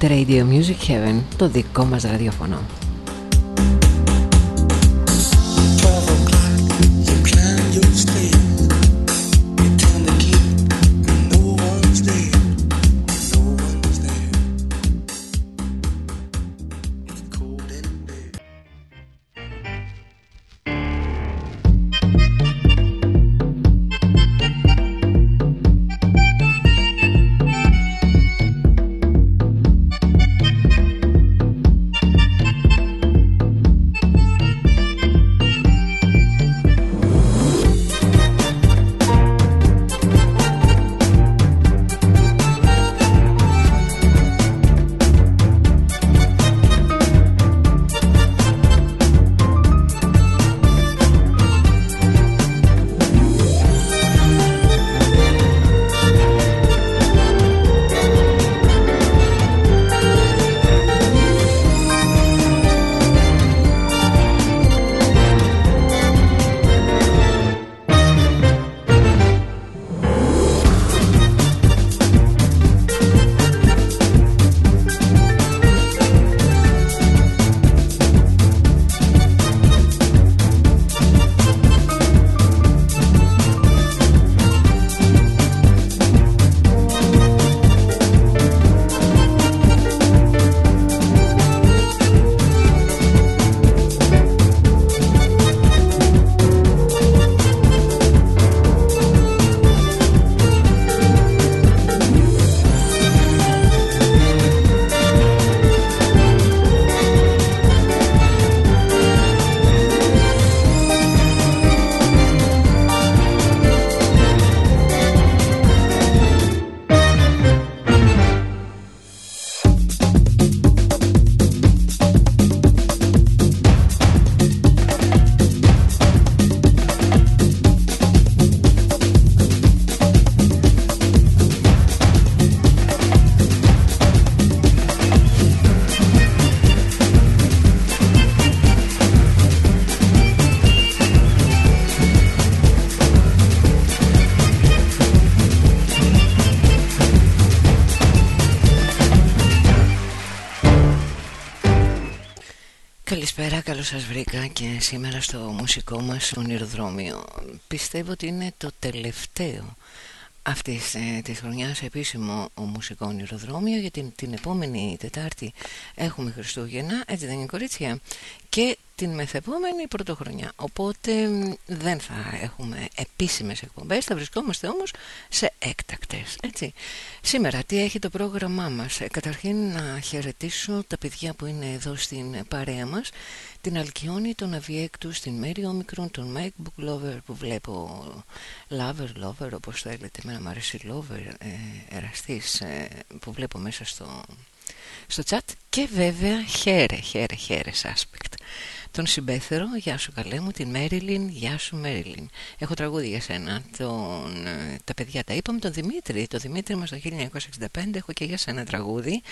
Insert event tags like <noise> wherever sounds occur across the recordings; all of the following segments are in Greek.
Ακούτε Radio Music Heaven, το δικό μας ραδιοφωνό. Σας βρήκα και σήμερα στο μουσικό μας ονειροδρόμιο Πιστεύω ότι είναι το τελευταίο αυτής ε, της χρονιάς επίσημο ο μουσικό ονειροδρόμιο γιατί την επόμενη Τετάρτη έχουμε Χριστούγεννα, έτσι δεν είναι κορίτσια; Και την μεθεπόμενη πρωτοχρονιά. Οπότε δεν θα έχουμε επίσημες εκπομπές, θα βρισκόμαστε όμως σε έκτακτες. Έτσι. Σήμερα τι έχει το πρόγραμμά μας. Ε, καταρχήν να χαιρετήσω τα παιδιά που είναι εδώ στην παρέα μας, την Αλκιόνη, τον Αβιέκτου, την Μέρη Όμικρον, τον MacBook Lover που βλέπω, Lover, Lover όπως θέλετε, εμένα μου αρέσει Lover, ε, εραστής ε, που βλέπω μέσα στο, στο chat. Και βέβαια χαίρε, χαίρε, χαίρε Σάσπεκτ τον συμπέθερο, γεια σου καλέ μου, την Μέριλιν, γεια σου Μέριλιν. Έχω τραγούδι για σένα. Τον, ε, τα παιδιά τα είπαμε, τον Δημήτρη. Το Δημήτρη μας το 1965 έχω και για σένα τραγούδι.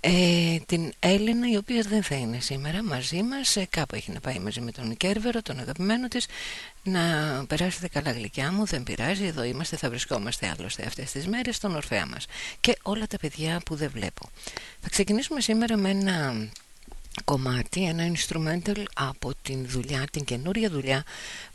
Ε, την Έλληνα η οποία δεν θα είναι σήμερα μαζί μας. Ε, κάπου έχει να πάει μαζί με τον Κέρβερο τον αγαπημένο της. Να περάσετε καλά γλυκιά μου. Δεν πειράζει. Εδώ είμαστε θα βρισκόμαστε άλλωστε αυτές τις μέρες στον Ορφέα μας. Και όλα τα παιδιά που δεν βλέπω. Θα ξεκινήσουμε σήμερα με ένα κομμάτι, ένα instrumental από την δουλειά, την καινούρια δουλειά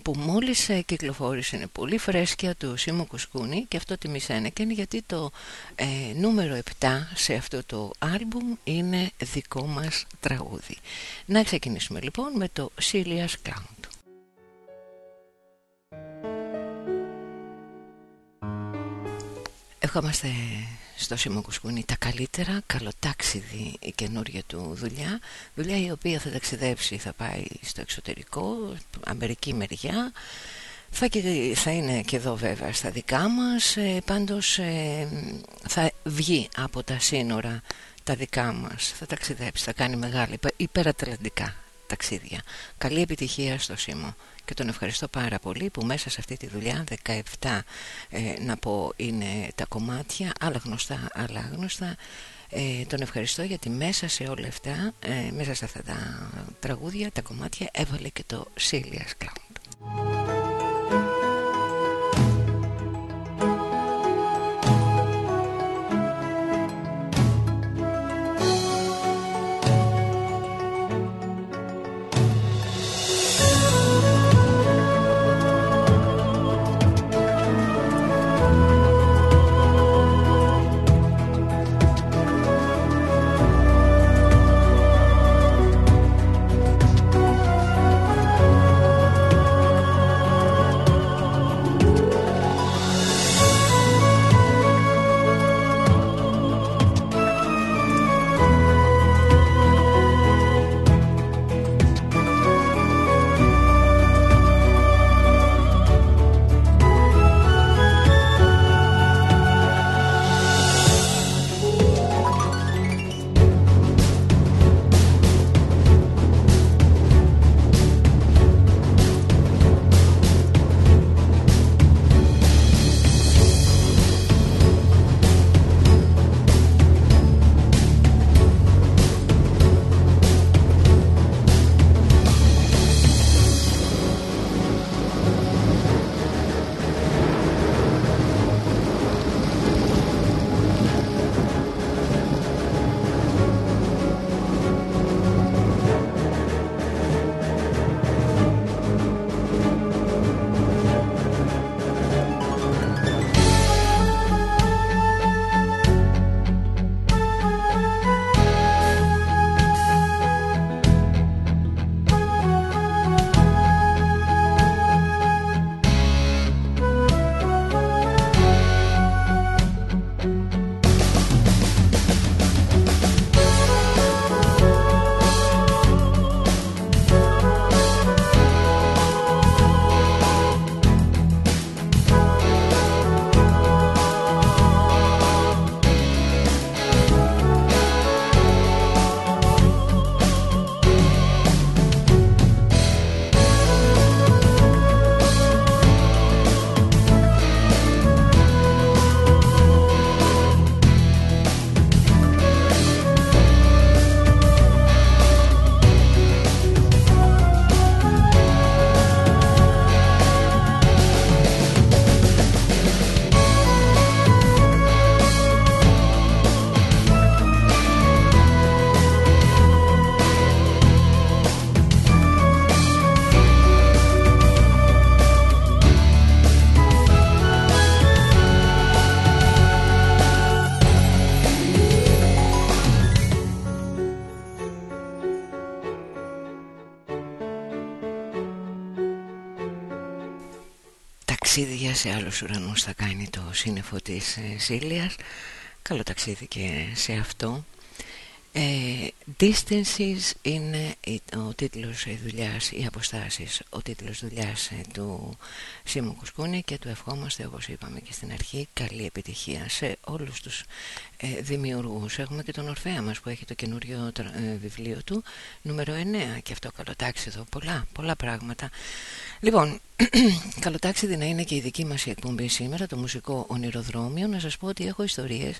που μόλις ε, κυκλοφόρησε είναι πολύ φρέσκια του Σίμω Κουσκούνη και αυτό τιμή Σένεκεν γιατί το ε, νούμερο 7 σε αυτό το άλμπουμ είναι δικό μας τραγούδι. Να ξεκινήσουμε λοιπόν με το Celia's Count. Ευχόμαστε στο Σίμω Κουσκούνη τα καλύτερα, καλοτάξιδη η καινούργια του δουλειά. Δουλειά η οποία θα ταξιδέψει, θα πάει στο εξωτερικό Αμερική μεριά. Θα, θα είναι και εδώ βέβαια στα δικά μας. Ε, Πάντως ε, θα βγει από τα σύνορα τα δικά μας. Θα ταξιδέψει, θα κάνει μεγάλη υπερατλαντικά ταξίδια. Καλή επιτυχία στο Σίμω και τον ευχαριστώ πάρα πολύ που μέσα σε αυτή τη δουλειά 17 ε, να πω είναι τα κομμάτια άλλα γνωστά, άλλα άγνωστα. Ε, τον ευχαριστώ γιατί μέσα σε όλα αυτά ε, μέσα σε αυτά τα τραγούδια τα κομμάτια έβαλε και το Silias Cloud σύννεφο της ε, Σίλιας Καλό ταξίδι και σε αυτό ε, distances είναι ο τίτλος δουλειάς, οι αποστάσεις, ο τίτλος δουλειάς ε, του Σίμου Κουσκούνη και του ευχόμαστε όπως είπαμε και στην αρχή καλή επιτυχία σε όλους τους ε, δημιουργούς. Έχουμε και τον Ορφέα μας που έχει το καινούριο ε, βιβλίο του, νούμερο 9 και αυτό καλοτάξιδο, πολλά, πολλά πράγματα. Λοιπόν, <clears throat> καλοτάξιδη να είναι και η δική μας εκπομπή σήμερα, το μουσικό ονειροδρόμιο, να σας πω ότι έχω ιστορίες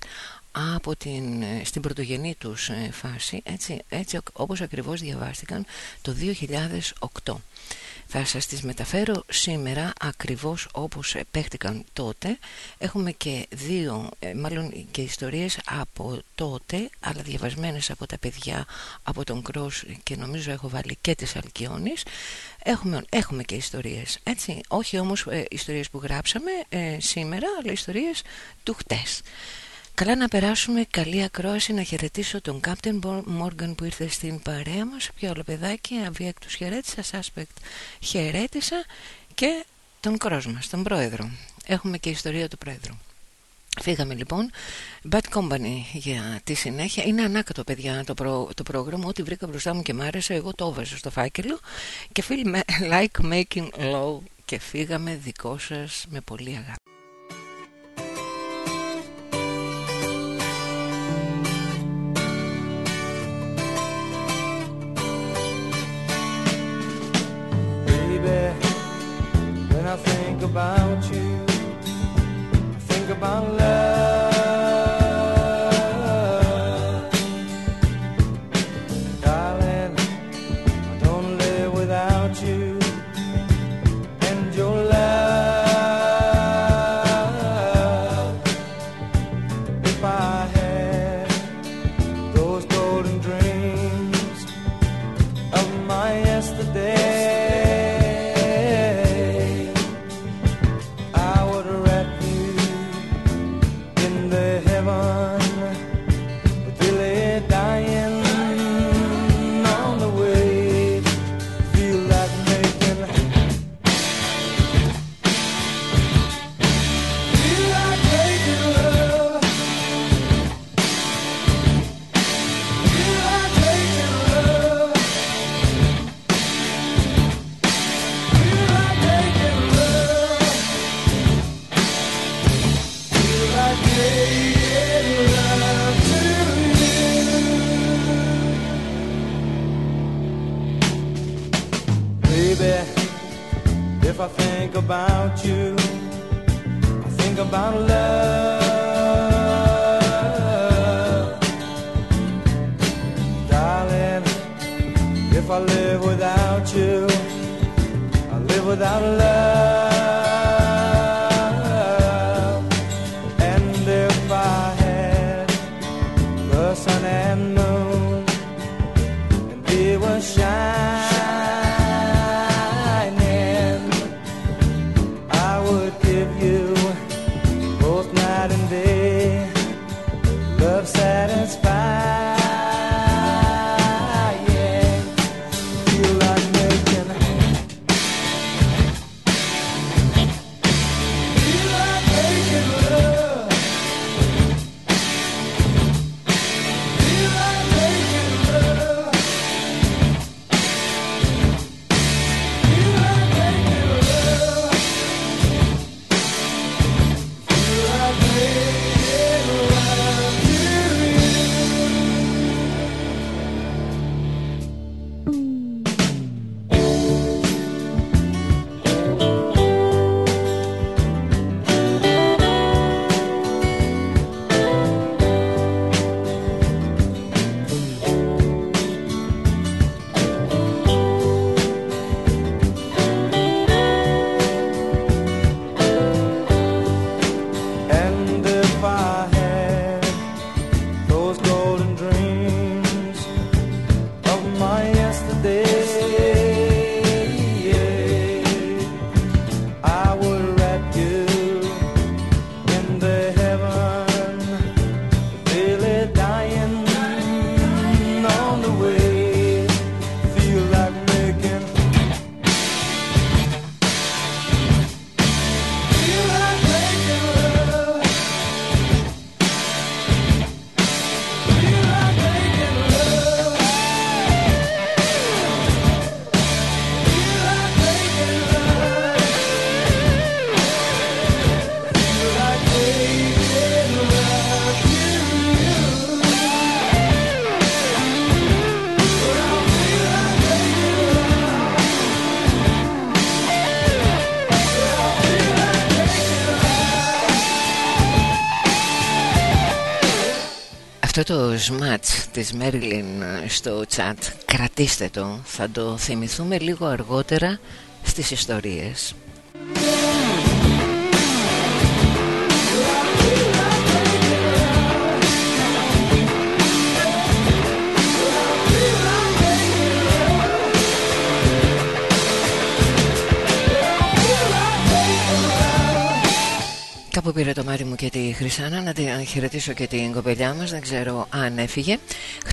από την, ε, στην πρωτογενή τους ε, φάση έτσι, έτσι όπως ακριβώς διαβάστηκαν το 2008 θα σας τις μεταφέρω σήμερα ακριβώς όπως παίχτηκαν τότε. Έχουμε και δύο, ε, μάλλον και ιστορίες από τότε αλλά διαβασμένες από τα παιδιά από τον Κρός και νομίζω έχω βάλει και τις Αλκιόνης. Έχουμε, έχουμε και ιστορίες έτσι, όχι όμως ιστορίες που γράψαμε σήμερα αλλά ιστορίες του χτες Καλά να περάσουμε, καλή ακρόαση, να χαιρετήσω τον Κάπτεν Μόργαν που ήρθε στην παρέα μας. Πιο όλο παιδάκι, αβίακτους χαιρέτησα, Σάσπεκτ χαιρέτησα Και τον Κρός μας, τον πρόεδρο. Έχουμε και ιστορία του πρόεδρου. Φύγαμε λοιπόν. Bad Company για τη συνέχεια. Είναι ανάκατο παιδιά το, προ, το πρόγραμμα. Ό,τι βρήκα μπροστά μου και μ' άρεσε Εγώ το έβαζα στο φάκελο. Και φίλοι με <laughs> like making low και φύγαμε δικό σας με πολύ αγάπη. About you. I think about love. If I think about you, I think about love. Darling, if I live without you, I live without love. Σμάτς της Μέριλιν στο chat. Κρατήστε το θα το θυμηθούμε λίγο αργότερα στις ιστορίες πήρε το μάτι μου και τη Χρυσάνα. Να την χαιρετήσω και την κοπελιά μας. Δεν ξέρω αν έφυγε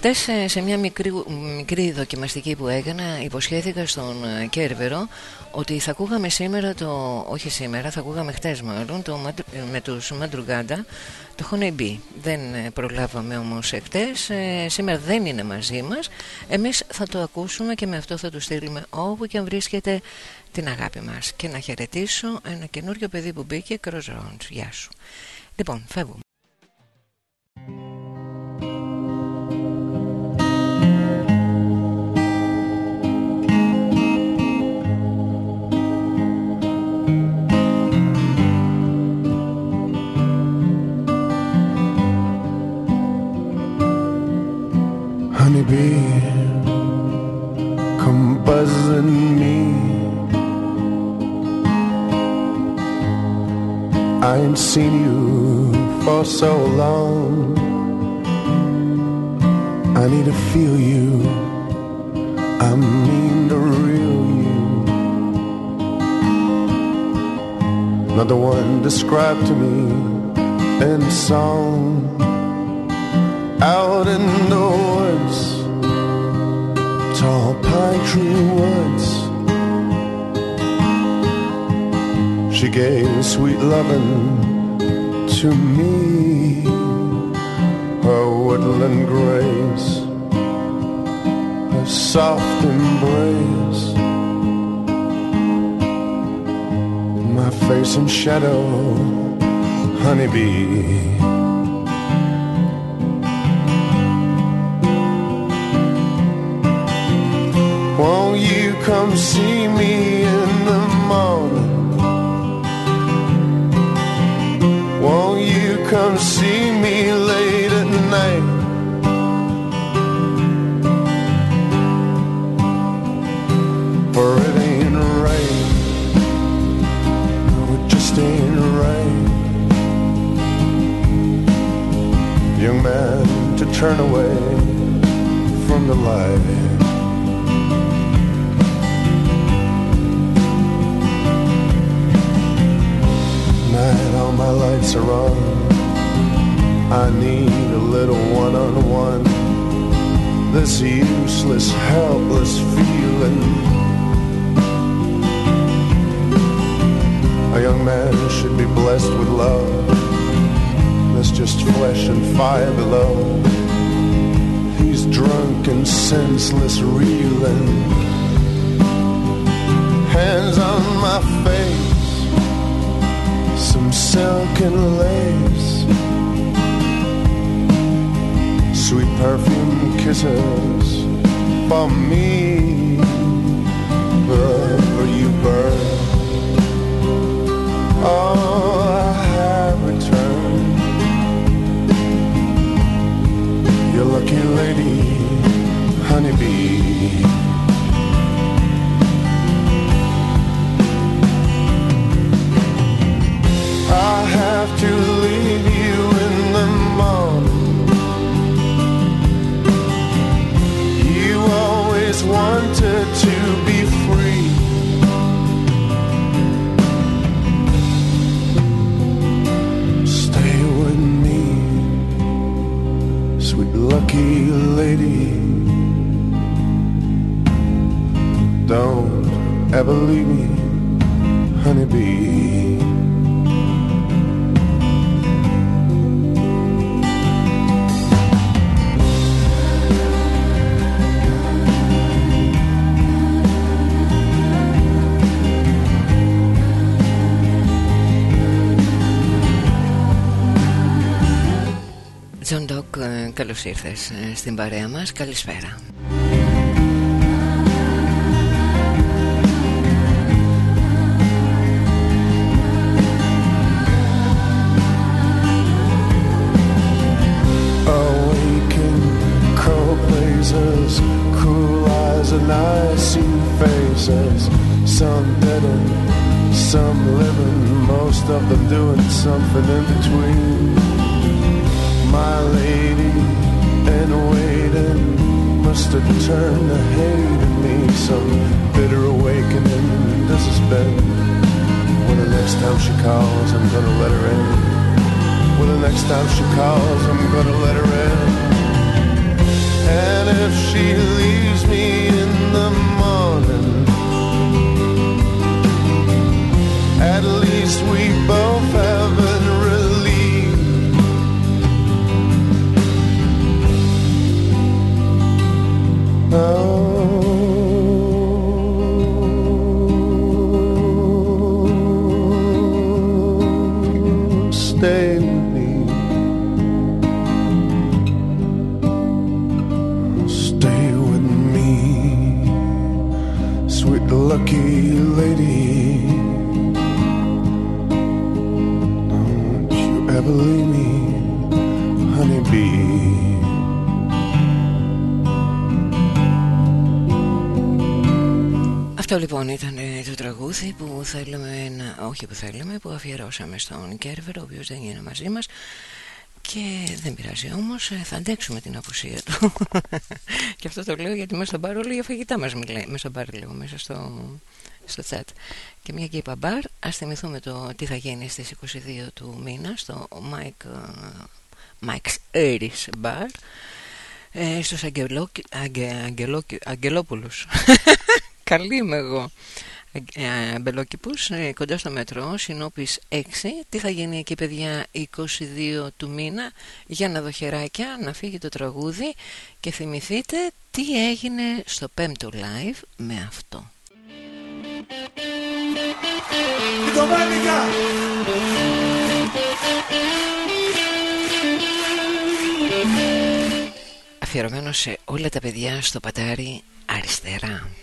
χτες ε, σε μια μικρή, μικρή δοκιμαστική που έκανα υποσχέθηκα στον ε, Κέρβερο ότι θα ακούγαμε σήμερα το όχι σήμερα θα ακούγαμε χτες μάλλον το, με τους Μαντρουγκάντα το Honey δεν ε, προλάβαμε όμως χτες σήμερα δεν είναι μαζί μας εμείς θα το ακούσουμε και με αυτό θα του στείλουμε όπου και αν βρίσκεται την αγάπη μας και να χαιρετήσω ένα καινούριο παιδί που μπήκε, Crossroads. Γεια σου. Λοιπόν, φεύγουμε. So long. I need to feel you. I mean to real you. Not the one described to me in a song. Out in the woods, tall pine tree woods. She gave sweet loving to me, woodland grace, a soft embrace, my face in shadow, honeybee. Won't you come see me in the morning? Won't you come see me late night? For it ain't right. No, it just ain't right. Young man, to turn away from the light. Night, all my lights are on. I need a little one on one. This useless, helpless feeling. A young man should be blessed with love. There's just flesh and fire below. He's drunk and senseless, reeling. Hands on my face some silken lace, sweet perfume kisses for me. Wherever you burn, oh, I have returned. Your lucky lady, honeybee. I have to leave ever leave me, honeybee. Τζον Ντοκ, ε, καλώς ήρθες ε, στην παρέα μας. Καλησπέρα. Something in between. My lady in waiting must have turned to hate in me. Some bitter awakening this has been. When the next time she calls, I'm gonna let her in. Well, the next time she calls, I'm gonna let her in. And if she leaves me in the morning, at least we both Αυτό λοιπόν ήταν το τραγούδι που θέλαμε να... όχι που θέλαμε, που αφιερώσαμε στον Κέρβερο, ο οποίος δεν είναι μαζί μας. Και δεν πειράζει όμως, ε, θα αντέξουμε την απουσία του. <laughs> Και αυτό το λέω γιατί μέσα στον μπαρ όλοι για φαγητά μας μιλάει μέσα στον μπαρ λέω, μέσα στο, στο chat. Και μια και είπα μπαρ, ας θυμηθούμε το τι θα γίνει στις 22 του μήνα στο Mike, uh, Mike's Aries Bar ε, στους Αγγελόπουλους <laughs> Καλή είμαι εγώ. Ε, Μπελόκηπους, ε, κοντά στο μετρό, Συνόπης 6. Τι θα γίνει εκεί παιδιά 22 του μήνα για να δω χεράκια, να φύγει το τραγούδι και θυμηθείτε τι έγινε στο πέμπτο live με αυτό. Αφιερωμένο σε όλα τα παιδιά στο πατάρι αριστερά.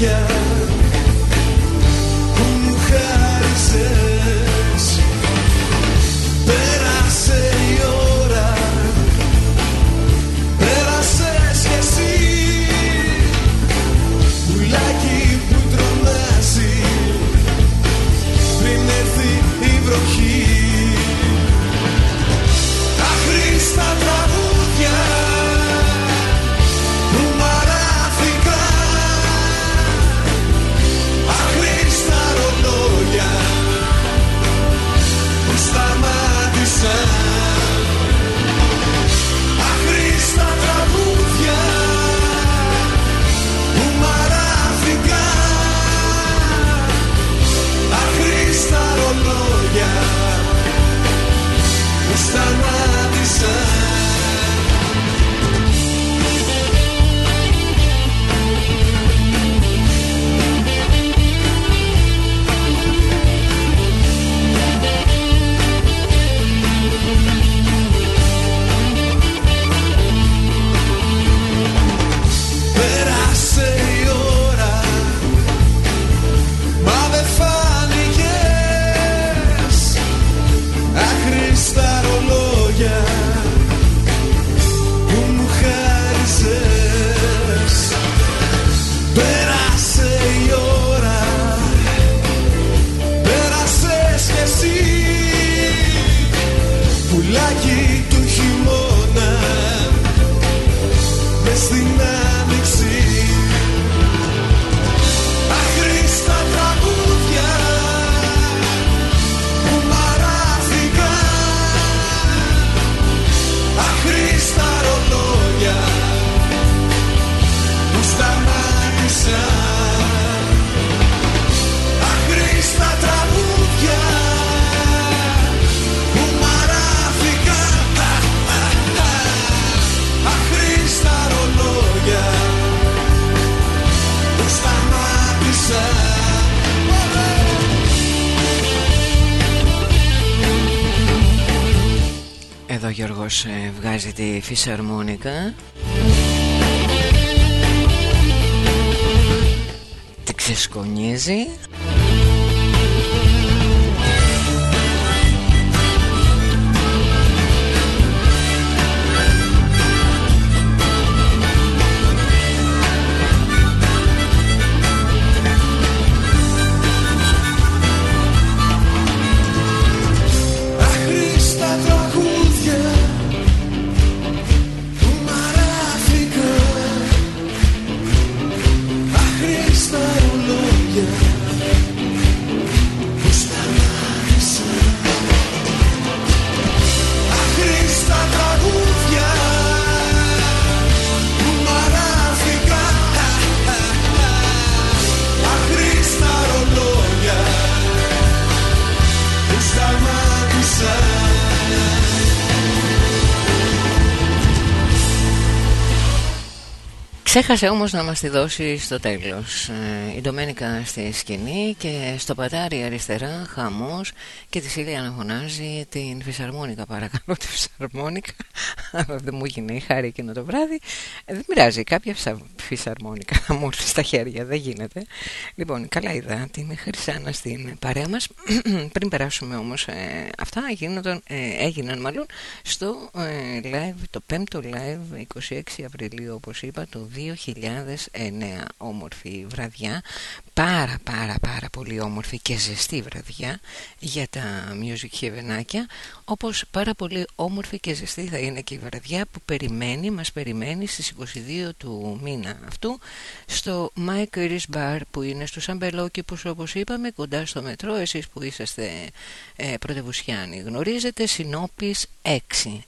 yeah. Φυσαρμόνικα. Τη ξεσκονίζει Ξέχασε όμως να μας τη δώσει στο τέλος ε, Η Ντομένικα στη σκηνή και στο πατάρι αριστερά χαμός Και τη Σίλια να φωνάζει την φυσαρμόνικα παρακαλώ τη φυσαρμόνικα. Δεν <laughs> μου έγινε η χάρη εκείνο το βράδυ. Ε, Δεν πειράζει κάποια φυσαρμόνικα να <laughs> μου έρθει στα χέρια δεν γίνεται. Λοιπόν καλά είδα την Χρυσάνα στην παρέα μας. <clears throat> Πριν περάσουμε όμως ε, αυτά γίνονταν, ε, έγιναν μάλλον στο live, το πέμπτο live 26 Απριλίου όπως είπα το 2009 όμορφη βραδιά πάρα πάρα πάρα πολύ όμορφη και ζεστή βραδιά για τα music heavenάκια όπως πάρα πολύ όμορφη και ζεστή θα είναι και η βραδιά που περιμένει, μας περιμένει στις 22 του μήνα αυτού στο My Chris Bar που είναι στους Αμπελόκηπους όπως είπαμε κοντά στο μετρό. Εσείς που είσαστε ε, πρωτευουσιάνοι γνωρίζετε Συνόπης 6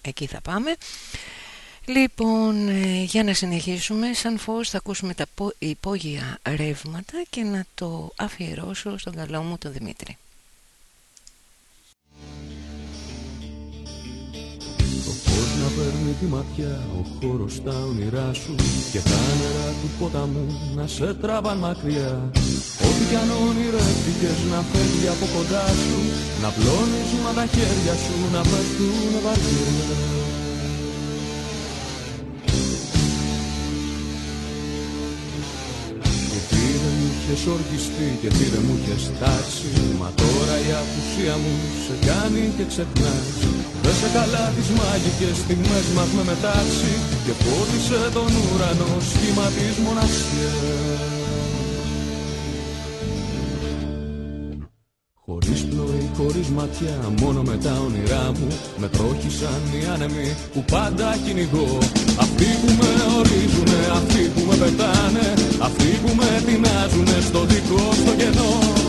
εκεί θα πάμε. Λοιπόν, ε, για να συνεχίσουμε, σαν φως θα ακούσουμε τα υπόγεια ρεύματα και να το αφιερώσω στον καλό μου τον Δημήτρη. Να παίρνει τη ματιά, ο χώρος στα όνειρά σου και τα νερά του ποταμού να σε τραβάν μακριά. Ό,τι κι αν όνειρευτηκες να φεύγει από κοντά σου, να πλώνεις μα τα χέρια σου να πέφτουν βαρκυριά. είχες οργιστεί και τι δεν μου είχες τάξει Μα τώρα η απουσία μου σε κάνει και ξεχνάς Δεν σε καλά τις μάγικες στιγμές μας με μετάξει Και φώτισε τον ουρανό σχήμα της μοναξιάς. Χωρίς πνοή, χωρίς ματιά, μόνο με τα όνειρά μου Με τρόχισαν οι άνεμοι που πάντα κυνηγώ. Αυτοί που με ορίζουνε, αυτοί που με πετάνε Αυτοί που με τεινάζουνε στο δικό στο κενό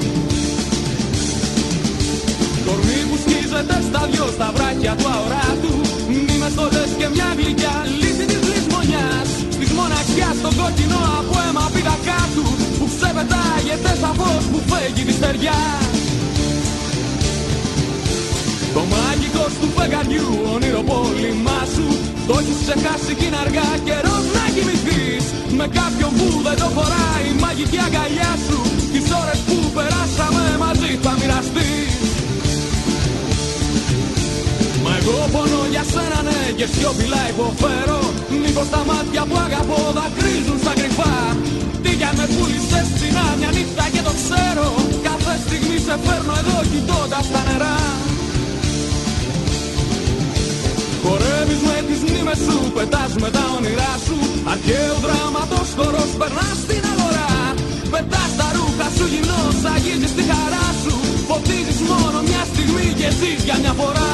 που σκίζεται στα δυο στα βράχια του αοράτου Μη με στολές και μια γλυκιά λύση της λησμονιάς Της μοναξιάς στο κόκκινο από αίμα πήδα κάτω Που ξεπετάγεται σαν φως που φέγει της στεριά. Το μάγικο του φεγγαριού όνειρο πόλημά σου Το έχεις ξεχάσει κι είναι αργά καιρός να κοιμηθείς. Με κάποιον που δεν το χωράει η μαγική αγκαλιά σου Τις ώρες που περάσαμε μαζί θα μοιραστείς Μα εγώ πονώ για σένα ναι και σιωπηλά υποφέρω. Μήπως τα μάτια που αγαπώ δακρύζουν στα κρυφά. Τι για με πούλησες στην άδεια νύχτα και το ξέρω. Κάθε στιγμή σε φέρνω εδώ κοιτώντας τα νερά. Χορεύεις με τις μνήμες σου, πετάς με τα όνειρά σου. Αρχαίο δράματος χορός περνάς στην αγορά. Πετάς τα ρούχα σου γυμνός, αγγίζεις τη χαρά σου. Φωτίζεις μόνο μια στιγμή και ζεις για μια φορά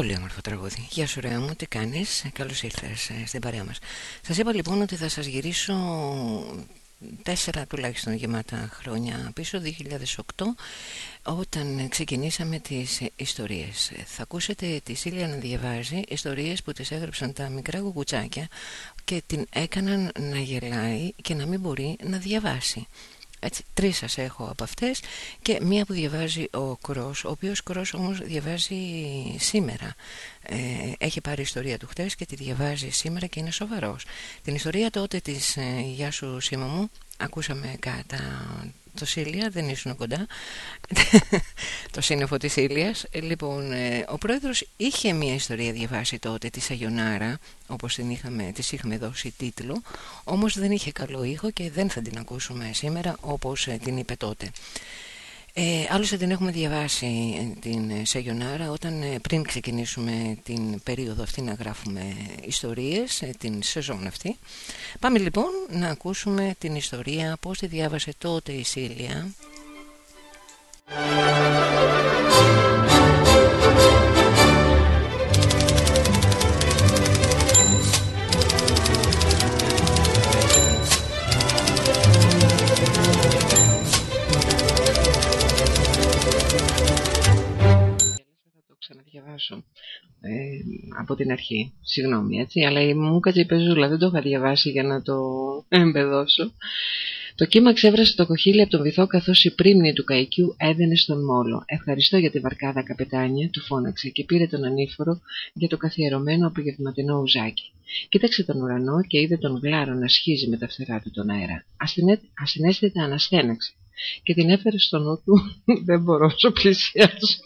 Πολύ όμορφο τραγούδι. Γεια σου ρε μου, τι κάνεις, ε, καλώς ήρθες ε, στην παρέα μας. Σας είπα λοιπόν ότι θα σας γυρίσω τέσσερα τουλάχιστον γεμάτα χρόνια πίσω, 2008, όταν ξεκινήσαμε τις ιστορίες. Θα ακούσετε τη Σίλια να διαβάζει ιστορίες που τις έγραψαν τα μικρά γουκουτσάκια και την έκαναν να γελάει και να μην μπορεί να διαβάσει. Έτσι, τρεις σας έχω από αυτές και μία που διαβάζει ο Κρός, ο οποίος Κρός όμως διαβάζει σήμερα. Ε, έχει πάρει ιστορία του χτες και τη διαβάζει σήμερα και είναι σοβαρός. Την ιστορία τότε της ε, Γεια σου Σίμα μου ακούσαμε κατά το Σίλια, δεν ήσουν κοντά. <laughs> Το σύννεφο της Ήλιας ε, λοιπόν, ε, ο πρόεδρος είχε μια ιστορία διαβάσει τότε της Σαγιονάρα όπως την είχαμε, της είχαμε δώσει τίτλο όμως δεν είχε καλό ήχο και δεν θα την ακούσουμε σήμερα όπως ε, την είπε τότε ε, άλλωστε την έχουμε διαβάσει την Σαγιονάρα όταν πριν ξεκινήσουμε την περίοδο αυτή να γράφουμε ιστορίες, την σεζόν αυτή. Πάμε λοιπόν να ακούσουμε την ιστορία πώς τη διάβασε τότε η Σίλια. Από την αρχή. Συγγνώμη, έτσι, αλλά μου κάτσε η πεζούλα, δεν το είχα διαβάσει για να το εμπεδώσω. Το κύμα ξέβρασε το κοχύλι από τον βυθό καθώς η πρίμνη του καϊκιού έδαινε στον μόλο. Ευχαριστώ για τη βαρκάδα, καπετάνια, του φώναξε και πήρε τον ανήφορο για το καθιερωμένο απογευματινό ουζάκι. Κοίταξε τον ουρανό και είδε τον γλάρο να σχίζει με τα φτερά του τον αέρα. Ασυναίσθητα αναστέναξε και την έφερε στο νου του. <laughs> δεν μπορώ όσο πλησιάζω.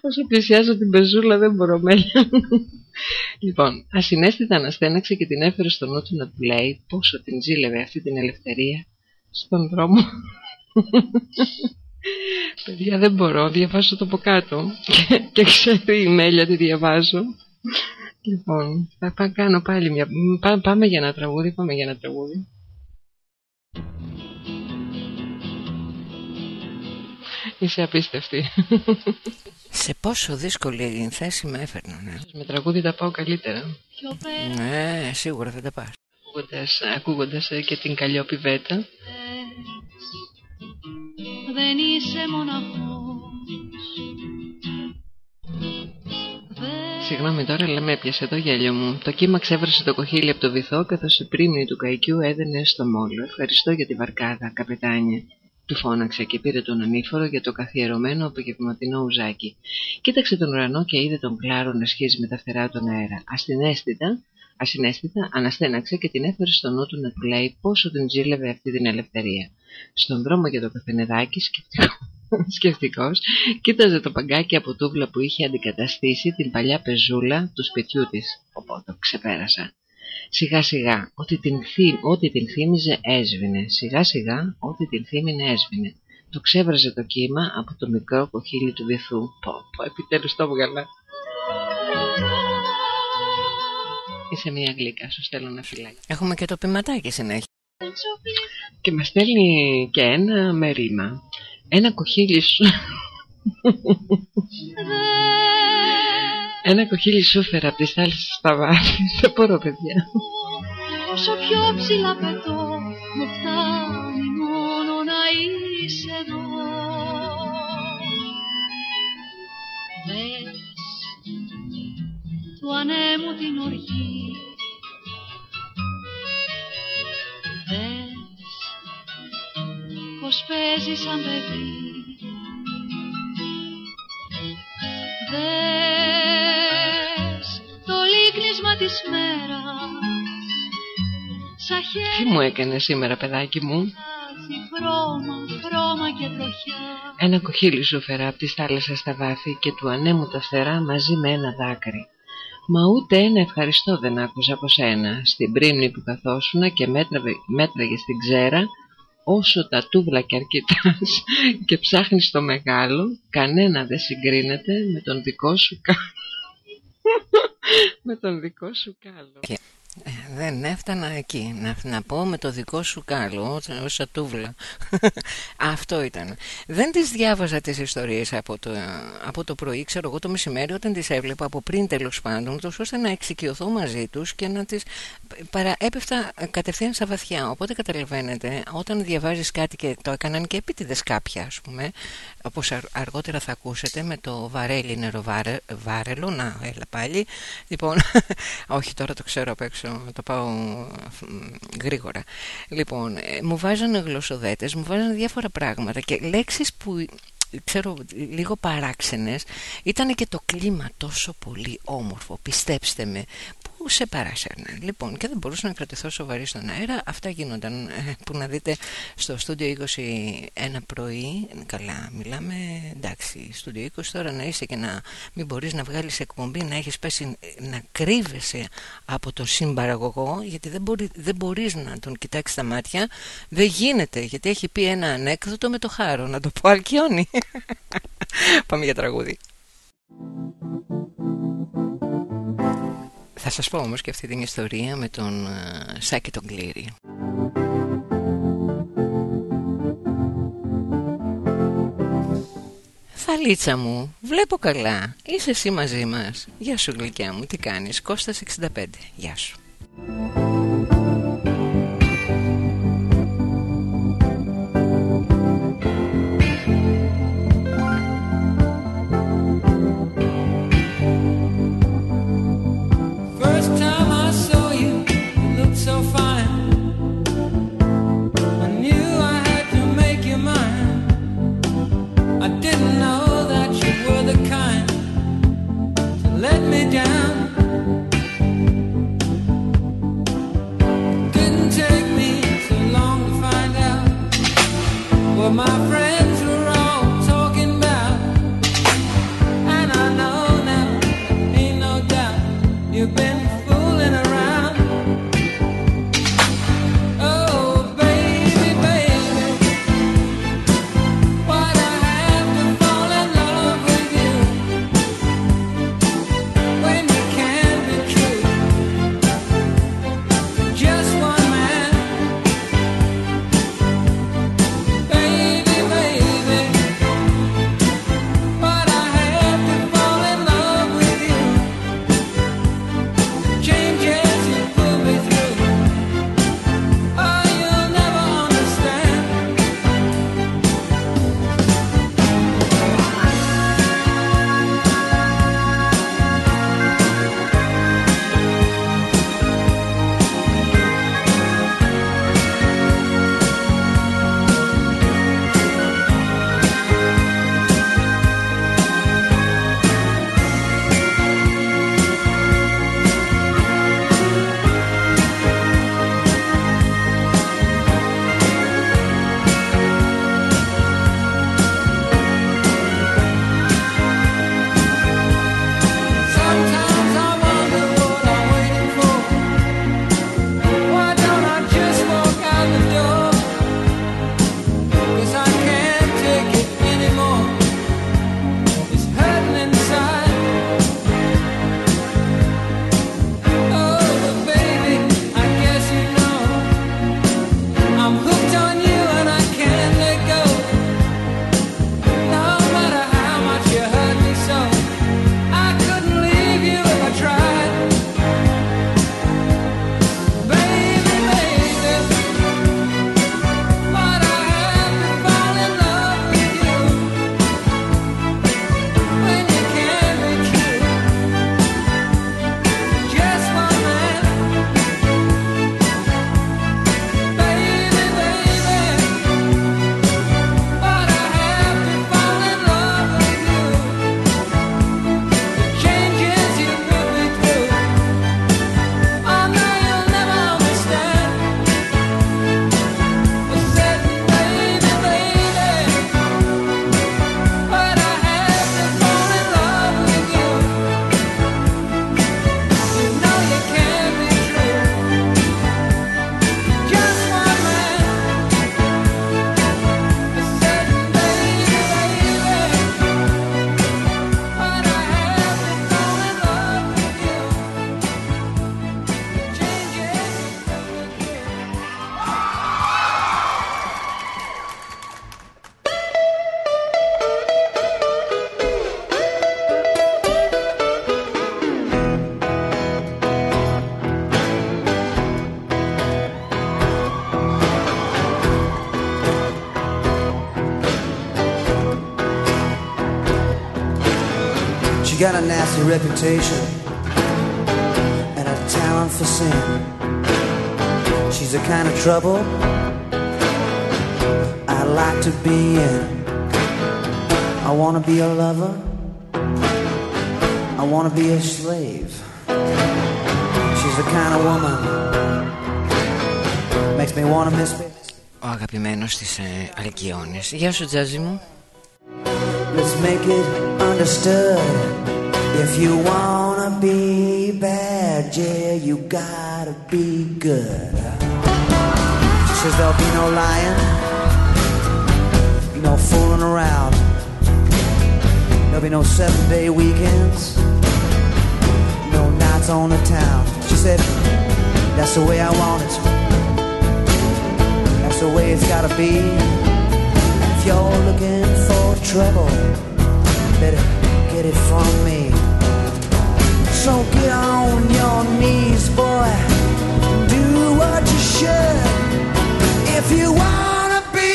Όσο πλησιάζω την πεζούλα δεν μπορώ μέλια. λοιπόν, ασυναίσθητα αναστέναξε και την έφερε στο νου του να του λέει πόσο την ζήλευε αυτή την ελευθερία στον δρόμο. <laughs> Παιδιά δεν μπορώ, διαβάζω το από κάτω και, και ξέρει η Μέλια τι διαβάζω. Λοιπόν, θα κάνω πάλι μια... Πάμε για ένα τραγούδι, πάμε για ένα τραγούδι. Είσαι απίστευτη. Σε πόσο δύσκολη θέση με έφερναν. Ε; Με τραγούδι τα πάω καλύτερα. Ναι, σίγουρα δεν τα πας. Ακούγοντας, ακούγοντας ε, και την Καλλιόπη Βέτα. Δεν είσαι μοναχός Συγγνώμη τώρα, αλλά με έπιασε το γέλιο μου. Το κύμα ξέβρασε το κοχύλι από το βυθό, καθώς η πρίμνη του καϊκιού έδαινε στο μόλο. Ευχαριστώ για τη βαρκάδα, καπετάνια. Του φώναξε και πήρε τον ανήφορο για το καθιερωμένο απογευματινό ουζάκι. Κοίταξε τον ουρανό και είδε τον κλάρο να σχίζει με τα φτερά τον αέρα. Αστυναίσθητα, ασυναίσθητα, αναστέναξε και την έφερε στο νου του να του λέει πόσο την ζήλευε αυτή την ελευθερία. Στον δρόμο για το καφενεδάκι, <laughs> σκεφτικός, κοίταζε το παγκάκι από τούβλα που είχε αντικαταστήσει την παλιά πεζούλα του σπιτιού της. Οπότε ξεπέρασα. Σιγά σιγά, ό,τι την, ό,τι την θύμιζε έσβηνε. Σιγά σιγά, ό,τι την θύμινε έσβηνε. Το ξέβραζε το κύμα από το μικρό κοχύλι του βυθού. Πω, πω, επιτέλους το έβγαλα. Είσαι μια γλύκα, σου στέλνω ένα φυλάκι. Έχουμε και το πηματάκι συνέχεια. Και με στέλνει και ένα με ρήμα. Ένα κοχύλι σου. Ένα κοχύλι σούφερα από τις θάλασσες στα βάθη. Σε <laughs> μπορώ, παιδιά. Όσο πιο ψηλά πετώ, μου φτάνει μόνο να είσαι εδώ. Δες του ανέμου την οργή Δες πως παίζει σαν παιδί Δες το λίκνισμα της μέρας. Τι μου έκανε σήμερα παιδάκι μου; χρώμα, χρώμα και τροχιά. Ένα κοχύλι σου φέρα από τις θάλασσες στα βάθη και του ανέμου τα φτερά μαζί με ένα δάκρυ. Μα ούτε ένα ευχαριστώ δεν άκουσα από σένα. Στην πρίμνη που καθόσουνα και μέτραγε, μέτραγες στην ξέρα Όσο τα τούβλα και αρκετάς <laughs> και ψάχνεις το μεγάλο Κανένα δεν συγκρίνεται με τον δικό σου κάλο <laughs> Με τον δικό σου κάλο ε, δεν έφτανα εκεί. Να, να πω με το δικό σου κάλο όσα τούβλα. <laughs> Αυτό ήταν. Δεν τις διάβαζα τις ιστορίες από το, από το πρωί ξέρω εγώ το μεσημέρι όταν τις έβλεπα από πριν τέλος πάντων τόσο ώστε να εξοικειωθώ μαζί τους και να τις παρα, έπεφτα κατευθείαν στα βαθιά. Οπότε καταλαβαίνετε όταν διαβάζεις κάτι και το έκαναν και επίτηδες κάποια ας πούμε όπως αργότερα θα ακούσετε με το βαρέλι νεροβάρελο να έλα πάλι. Λοιπόν <laughs> όχι τώρα το ξέρω απ' έξω το πάω γρήγορα. Λοιπόν ε, μου βάζανε γλωσσοδέτες μου βάζανε διάφορα πράγματα και λέξεις που ξέρω λίγο παράξενες ήταν και το κλίμα τόσο πολύ όμορφο πιστέψτε με σε παράσερνε. Λοιπόν, και δεν μπορούσα να κρατηθώ σοβαρή στον αέρα. Αυτά γίνονταν ε, που να δείτε στο στούντιο 20 ένα πρωί. Καλά, μιλάμε εντάξει, στούντιο 20 τώρα να είσαι και να μην μπορείς να βγάλεις εκπομπή, να έχεις πέσει να κρύβεσαι από τον συμπαραγωγό, γιατί δεν, μπορεί, δεν μπορείς να τον κοιτάξεις τα μάτια. Δεν γίνεται, γιατί έχει πει ένα ανέκδοτο με το χάρο, να το πω αλκιόνι. <laughs> Πάμε για τραγούδι. Θα σας πω όμως και αυτή την ιστορία με τον uh, Σάκη τον Κλήρη. Θαλίτσα μου, βλέπω καλά. Είσαι εσύ μαζί μας. Γεια σου γλυκιά μου, τι κάνεις; Κώστας 65. Γεια σου. were my friend. got a nasty reputation and a talent for sin. She's the kind of trouble I'd like to be in. I wanna be a lover. I wanna be a slave. She's the kind of woman makes me wanna miss me. Ο αγαπημένος της ε, Αλκιόνης. Γεια σου Τζάζι μου. Let's make it understood If you wanna be bad, yeah, you gotta be good. She says there'll be no lying, no fooling around. There'll be no seven day weekends, no nights on the town. She said, That's the way I want it. That's the way it's gotta be. If you're looking for trouble, better get it from me. So get on your knees, boy. Do what you should. If you wanna be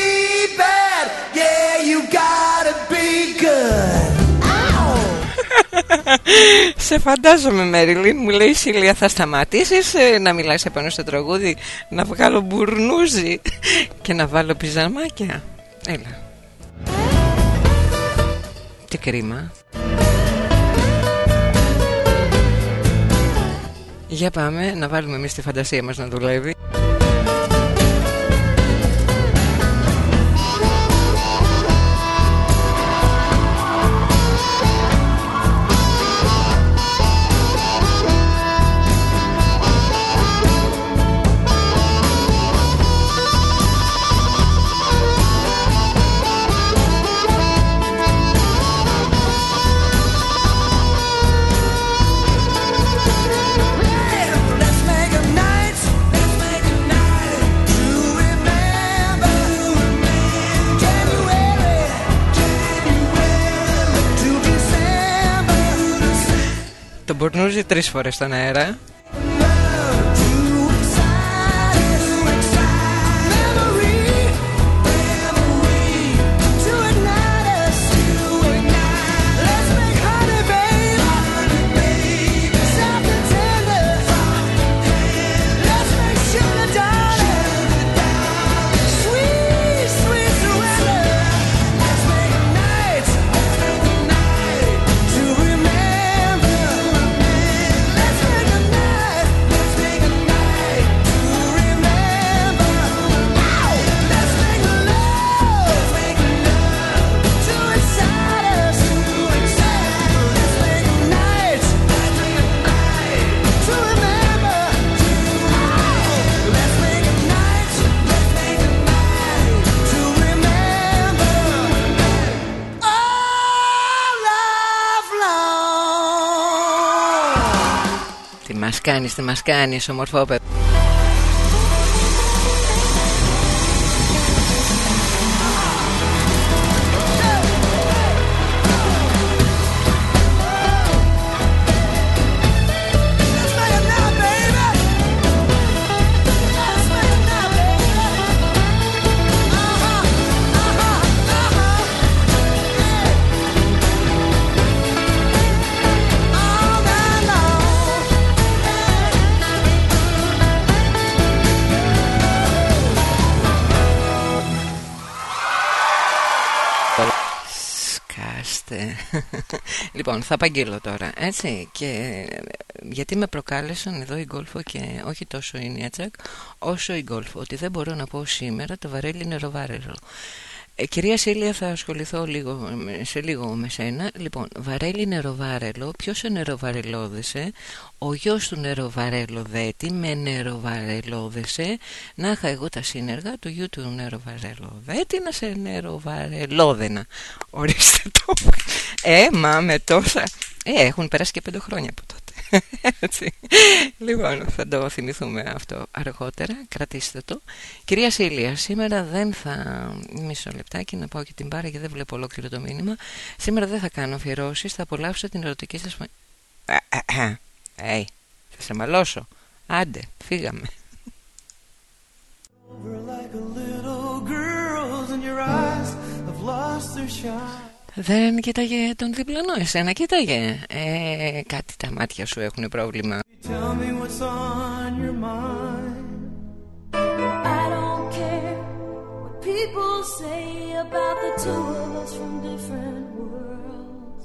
bad, yeah, you gotta be good. <laughs> Σε φαντάζομαι Μέριλιν Μου λέει Σίλια θα σταματήσεις ε, Να μιλάς επάνω στο τραγούδι Να βγάλω μπουρνούζι <laughs> Και να βάλω πιζαμάκια Έλα Τι κρίμα Για πάμε να βάλουμε εμείς τη φαντασία μας να δουλεύει ζει τρεις φορές στον αέρα κάνεις, τι μας κάνεις ομορφόπεδο Λοιπόν, θα απαγγείλω τώρα, έτσι. Και γιατί με προκάλεσαν εδώ η Γκόλφο και όχι τόσο η Νιατσακ, όσο η Γκόλφο, ότι δεν μπορώ να πω σήμερα το βαρέλι νεροβάρελο. Ε, κυρία Σίλια, θα ασχοληθώ λίγο, σε λίγο με σένα. Λοιπόν, βαρέλι νεροβάρελο, ποιος σε νεροβαρελόδεσε, ο γιος του νεροβαρελοδέτη με νεροβαρελόδεσε, να είχα εγώ τα σύνεργα του γιου του νεροβαρελοδέτη να σε νεροβαρελόδενα. Ορίστε το. Ε, μα με τόσα... Ε, έχουν περάσει και πέντε χρόνια από τότε. <laughs> Έτσι. Λοιπόν, θα το θυμηθούμε αυτό αργότερα. Κρατήστε το. Κυρία Σίλια, σήμερα δεν θα. Μισό λεπτάκι να πάω και την πάρε γιατί δεν βλέπω ολόκληρο το μήνυμα. Σήμερα δεν θα κάνω αφιερώσεις. Θα απολαύσω την ερωτική σας. Ε, θα σε μαλώσω. Άντε, φύγαμε. Δεν κοίταγε τον διπλανό, εσένα κοίταγε. Ε, κάτι τα μάτια σου έχουν πρόβλημα. people say about the two of us from different worlds.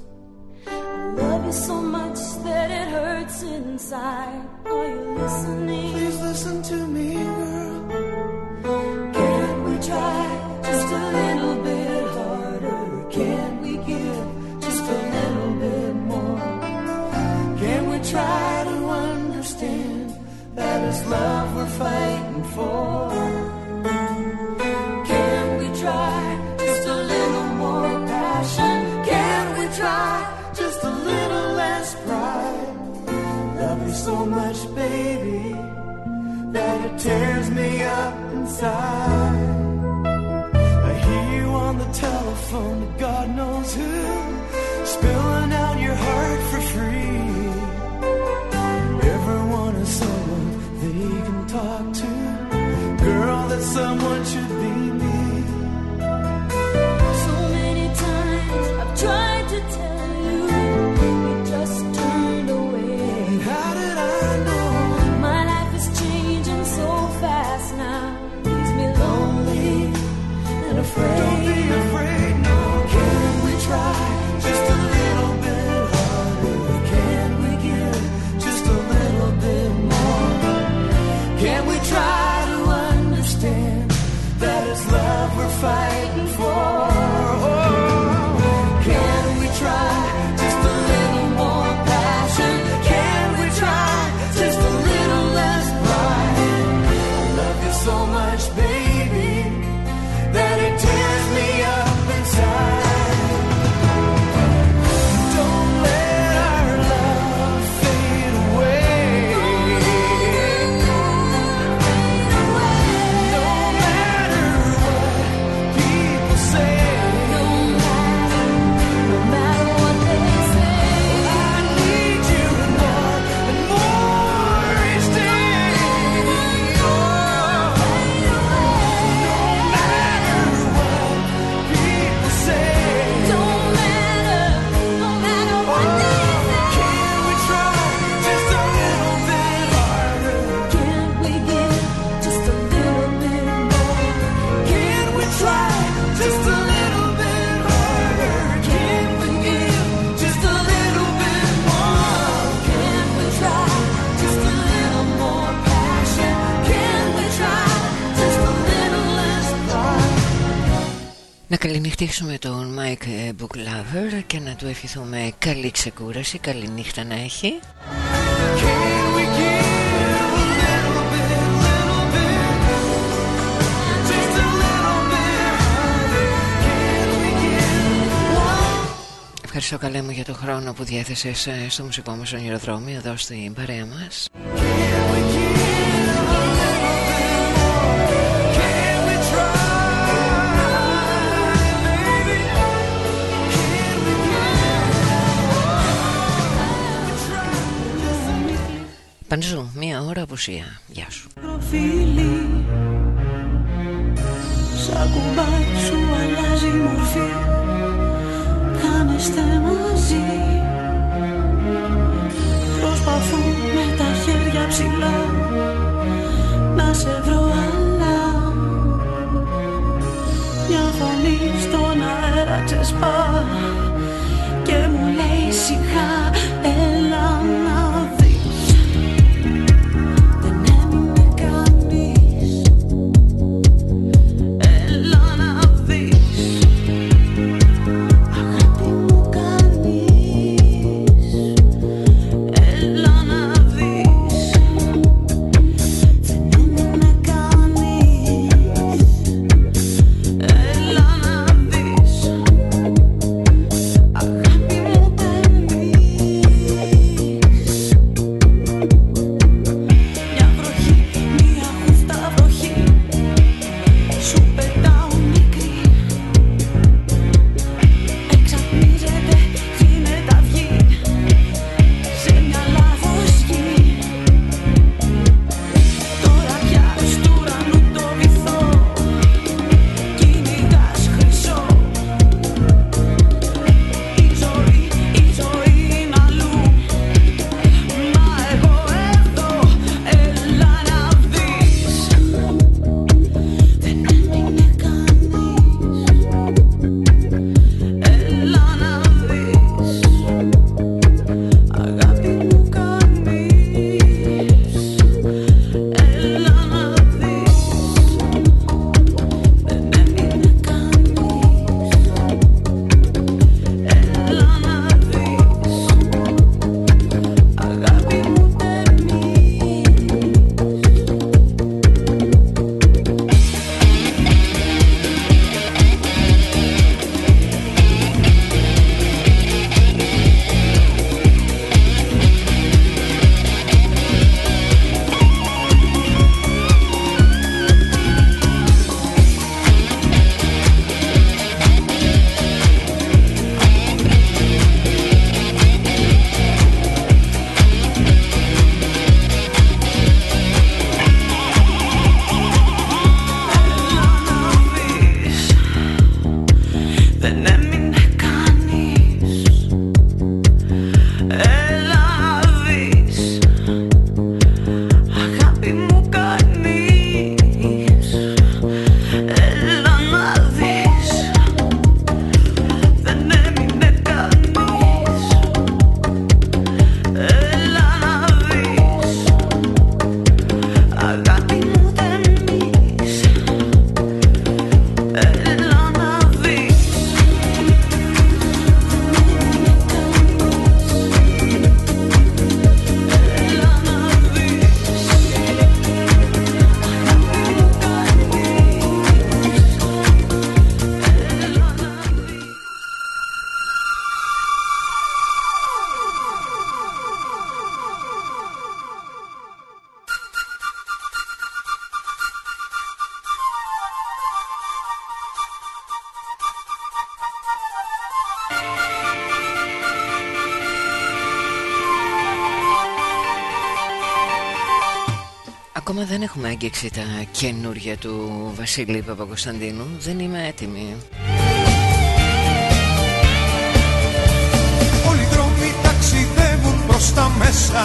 I love you so much that it hurts inside. Are you listening? Please listen to me, girl. Can't we try just a little bit try to understand that it's love we're fighting for. Can we try just a little more passion? Can we try just a little less pride? Love you so much, baby, that it tears me up inside. I hear you on the telephone God knows who, spilling out your heart for free someone they can talk to. Girl, That someone you ευχηθούμε καλή ξεκούραση, καλή νύχτα να έχει. Ευχαριστώ καλέ μου για το χρόνο που διέθεσες ε, στο μουσικό μας ονειροδρόμιο εδώ στην παρέα μας. Μία ώρα απουσία. Γεια σου. Προφίλι Σ' ακουμπάει, σου αλλάζει μορφή Κάμεστε μαζί Προσπαθώ με τα χέρια ψηλά Να σε βρω αλλά Μια φωνή στον αέρα ξεσπά αγγίξει τα καινούργια του Βασίλη Παπακοσταντίνου. Δεν είμαι έτοιμη. Όλοι οι δρόμοι ταξιδεύουν προς τα μέσα.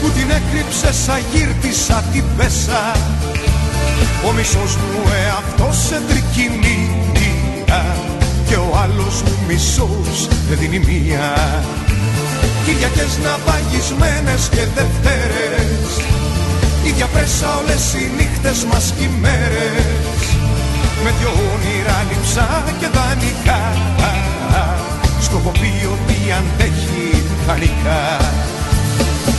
Που την έκρυψε σαν γύρτησα την πέσα. Ο μισός μου εαυτός σε τρικυμία Και ο άλλος μου μισός δεν δίνει μία. Κυριακές να παγισμένες και Δευτέρες Ίδια πρέσα όλες οι νύχτες μας και οι μέρες με δυο όνειρα λειψά και δανεικά. Στο κοπείο τι αντέχει χαρικά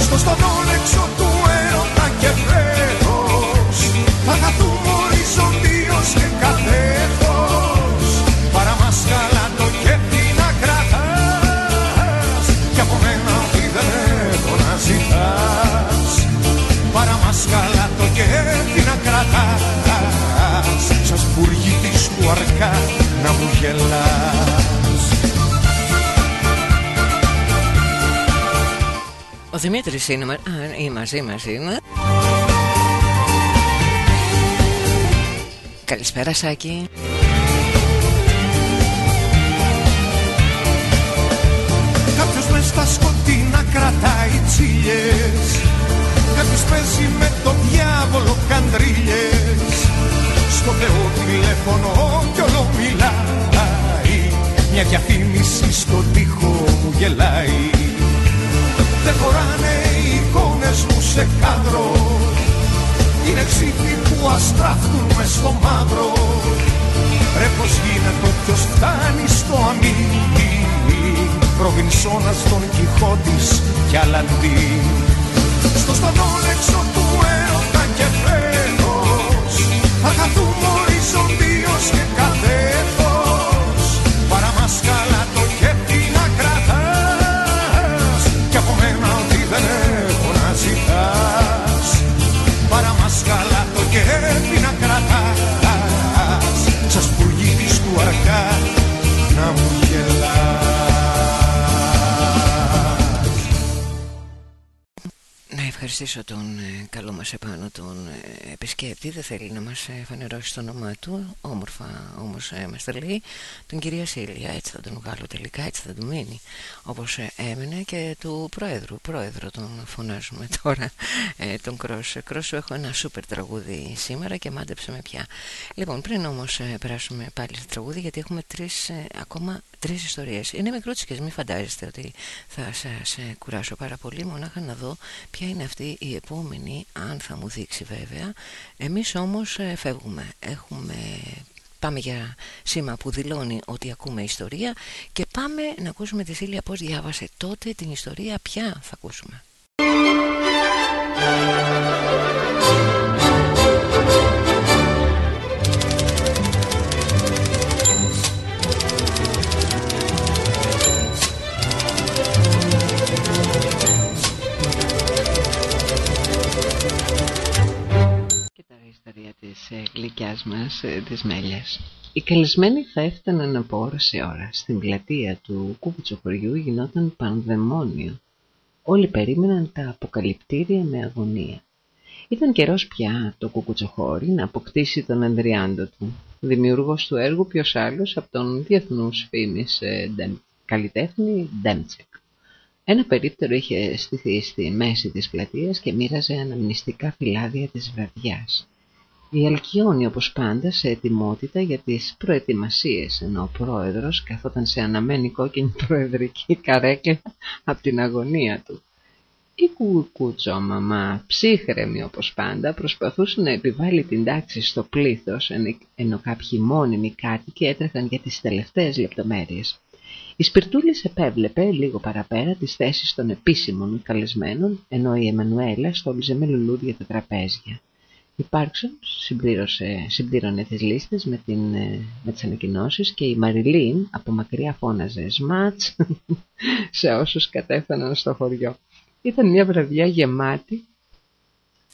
στο στανόλεξο του έρωτα και φέτος θα καθούμε οριζοντίως και κατέχος παραμάσκαλα σπουργίτης του αρκά να μου γελάς Ο Δημήτρης είναι, α, είναι μαζί μας είναι. Καλησπέρα Σάκη. Κάποιος μες στα σκοτεινά κρατάει τσίλιες Κάποιος παίζει με το διάβολο καντρίλιες Στο Θεό τηλέφωνο κι όλο μιλάει. Μια διαφήμιση στο τοίχο μου γελάει. Δεν χωράνε οι εικόνες μου σε κάδρο. Είναι ξύπνοι που αστράφτουν μες στο μαύρο. Ρε πως γίνεται όποιος φτάνει στο αμήνι Προβινσόνας Τον Κιχώτης κι Αλαντή. Στο στανόλεξο του έρωτα και φέτος Θα χαθούμε οριζοντίως και καθέτος ευχαριστήσω τον ε, καλό μας επάνω τον ε, επισκέπτη. Δεν θέλει να μας ε, φανερώσει το όνομά του. Όμορφα όμως ε, μας τα λέει. Τον κυρία Σίλια. Έτσι θα τον βγάλω τελικά Έτσι θα του μείνει. Όπως ε, έμενε και του πρόεδρου. Πρόεδρο τον φωνάζουμε <laughs> τώρα ε, Τον Κρός Κρός έχω ένα σούπερ τραγούδι σήμερα Και μάντεψε με πια. Λοιπόν πριν όμως ε, περάσουμε πάλι στο τραγούδι Γιατί έχουμε τρεις, ε, ακόμα τρεις ιστορίες. Είναι μικρούτσικες μην φαντάζεστε ότι θα σας ε, κουράσω πάρα πολύ. Μονάχα να δω ποια είναι αυτή η επόμενη Αν θα μου δείξει βέβαια. Εμείς όμως ε, φεύγουμε. Έχουμε Πάμε για σήμα που δηλώνει ότι ακούμε ιστορία και πάμε να ακούσουμε τη Σίλια πώς διάβασε τότε την ιστορία. Ποια θα ακούσουμε; Και τα ιστορία της ε, γλυκιάς μας, ε, της Μέλιας. Οι καλεσμένοι θα έφταναν από ώρα σε ώρα. Στην πλατεία του Κούκουτσοχωριού γινόταν πανδαιμόνιο. Όλοι περίμεναν τα αποκαλυπτήρια με αγωνία. Ήταν καιρός πια το κουκουτσοχώρι να αποκτήσει τον Ανδριάντο του, δημιουργός του έργου ποιος άλλος από τον διεθνούς φήμης ε, Ντέμ- καλλιτέχνη Ντέμτσεκ. Ένα περίπτερο είχε στηθεί στη μέση της πλατείας και μοίραζε αναμνηστικά φυλάδια της βραδιάς. Η Αλκιόνη όπως πάντα σε ετοιμότητα για τις προετοιμασίες ενώ ο πρόεδρος καθόταν σε αναμένη κόκκινη προεδρική καρέκλα από την αγωνία του. Η κουκουτσόμαμα, ψύχρεμη όπως πάντα, προσπαθούσε να επιβάλλει την τάξη στο πλήθος εν- ενώ κάποιοι μόνιμοι κάτοικοι έτρεχαν για τις τελευταίες λεπτομέρειες. Η Σπιρτούλης επέβλεπε λίγο παραπέρα τις θέσεις των επίσημων καλεσμένων, ενώ η Εμμανουέλα στόλιζε με λουλούδια τα τραπέζια. Η Πάρξον συμπλήρωσε, συμπλήρωνε τις λίστες με, την, ε, με τις ανακοινώσεις και η Μαριλίν από μακριά φώναζε «Σματς» <laughs> σε όσους κατέφθαναν στο χωριό. Ήταν μια βραδιά γεμάτη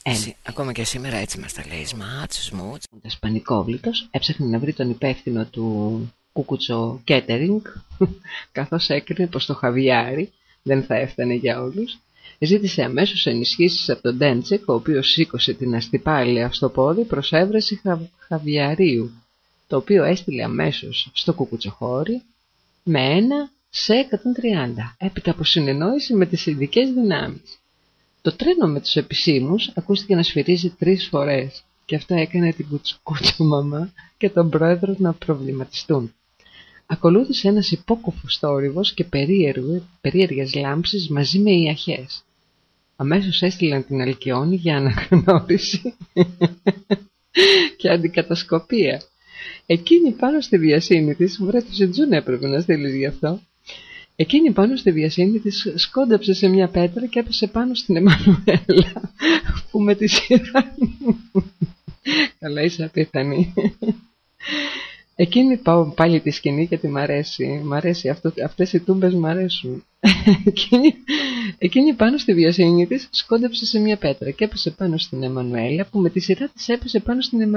ένα. Συ- Ακόμα και σήμερα έτσι μας τα λέει Σμάτς, σμούτς Ένας πανικόβλητος έψαχνε να βρει τον υπεύθυνο του κούκουτσο κέτερινγκ <laughs> καθώς έκρινε πως το χαβιάρι δεν θα έφτανε για όλους ζήτησε αμέσως ενισχύσεις από τον Ντέντσεκ ο οποίος σήκωσε την αστυπάλαια στο πόδι προς έβρεση χα... χαβιαρίου το οποίο έστειλε αμέσως στο κουκουτσοχώρι με ένα σε 130 έπειτα από συνεννόηση με τις ειδικές δυνάμεις. Το τρένο με τους επισήμους ακούστηκε να σφυρίζει τρεις φορές και αυτό έκανε την κουτσοκούτσο μαμά και τον πρόεδρο να προβληματιστούν. Ακολούθησε ένας υπόκοφος θόρυβος και περίεργο, περίεργες λάμψεις μαζί με ιαχές. Αμέσως έστειλαν την Αλκιόνη για αναγνώριση <laughs> και αντικατασκοπία. Εκείνη πάνω στη βιασύνη της, βρε το Σιτζούν έπρεπε να στείλεις γι' αυτό. Εκείνη πάνω στη βιασύνη της σκόνταψε σε μια πέτρα και έπεσε πάνω στην Εμμανουέλα <laughs> που με τη σειρά <laughs> Καλά είσαι απίθανη. Εκείνη πάω πάλι τη σκηνή γιατί μ' αρέσει. Μ' αρέσει αυτό, αυτές οι τούμπες μ' αρέσουν. <laughs> εκείνη, εκείνη πάνω στη βιασύνη της σκόντεψε σε μια πέτρα και έπεσε πάνω στην Εμμανουέλα που με τη σειρά της έπεσε πάνω στην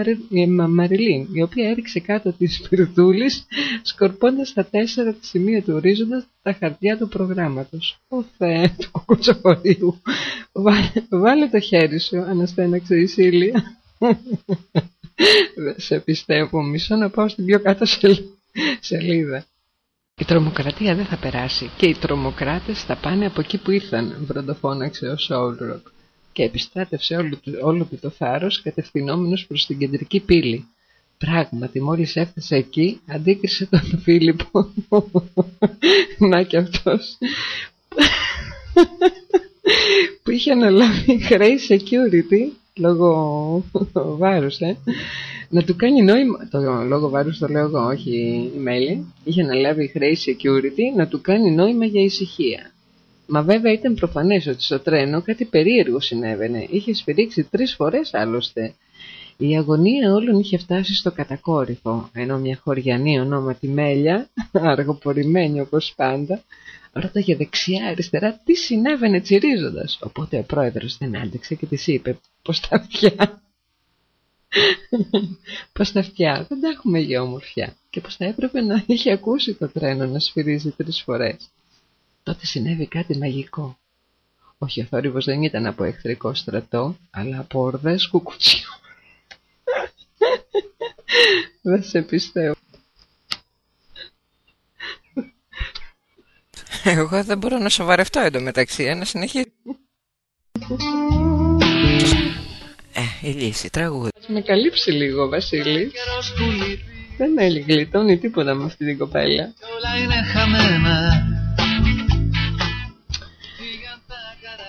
Μαριλίν η οποία έριξε κάτω της <laughs> σπιρτούλης σκορπώντας τα τέσσερα της σημεία του ορίζοντας τα χαρτιά του προγράμματος. Ω Θεέ του κουκουτσοφορίου, βάλε, βάλε το χέρι σου, αναστέναξε η Σίλια. <laughs> Δεν σε πιστεύω. Μισό να πάω στην πιο κάτω σελίδα. Η τρομοκρατία δεν θα περάσει και οι τρομοκράτες θα πάνε από εκεί που ήρθαν, βροντοφώναξε ο Σόουλροκ και επιστράτευσε όλο, όλο του το θάρρος κατευθυνόμενος προς την κεντρική πύλη. Πράγματι, μόλις έφτασε εκεί, αντίκρισε τον Φίλιππο. <laughs> Να και αυτός. <laughs> που είχε αναλάβει χρέη security λόγω <laughs> βάρους, ε, να του κάνει νόημα, το λόγο βάρους το λέω εγώ, όχι η Μέλη, είχε αναλάβει χρέη security να του κάνει νόημα για ησυχία. Μα βέβαια ήταν προφανές ότι στο τρένο κάτι περίεργο συνέβαινε, είχε σφυρίξει τρεις φορές άλλωστε. Η αγωνία όλων είχε φτάσει στο κατακόρυφο, ενώ μια χωριανή ονόματι Μέλια, <laughs> αργοπορημένη όπως πάντα, ρώταγε δεξιά αριστερά τι συνέβαινε τσιρίζοντας. Οπότε ο πρόεδρος δεν άντεξε και της είπε πως τα αυτιά... <laughs> πως τα αυτιά; Δεν τα έχουμε για ομορφιά και πως θα έπρεπε να είχε ακούσει το τρένο να σφυρίζει τρεις φορές. Τότε συνέβη κάτι μαγικό. Όχι, ο θόρυβος δεν ήταν από εχθρικό στρατό, αλλά από ορδές κουκουτσιού. <laughs> δεν σε πιστεύω. Εγώ δεν μπορώ να σοβαρευτώ εντωμεταξύ, να συνεχίσει. Ε, η λύση, τραγούδι. Με καλύψει λίγο, Βασίλη. Δεν γλιτώνει τίποτα με αυτή την κοπέλα. Όλα είναι χαμένα.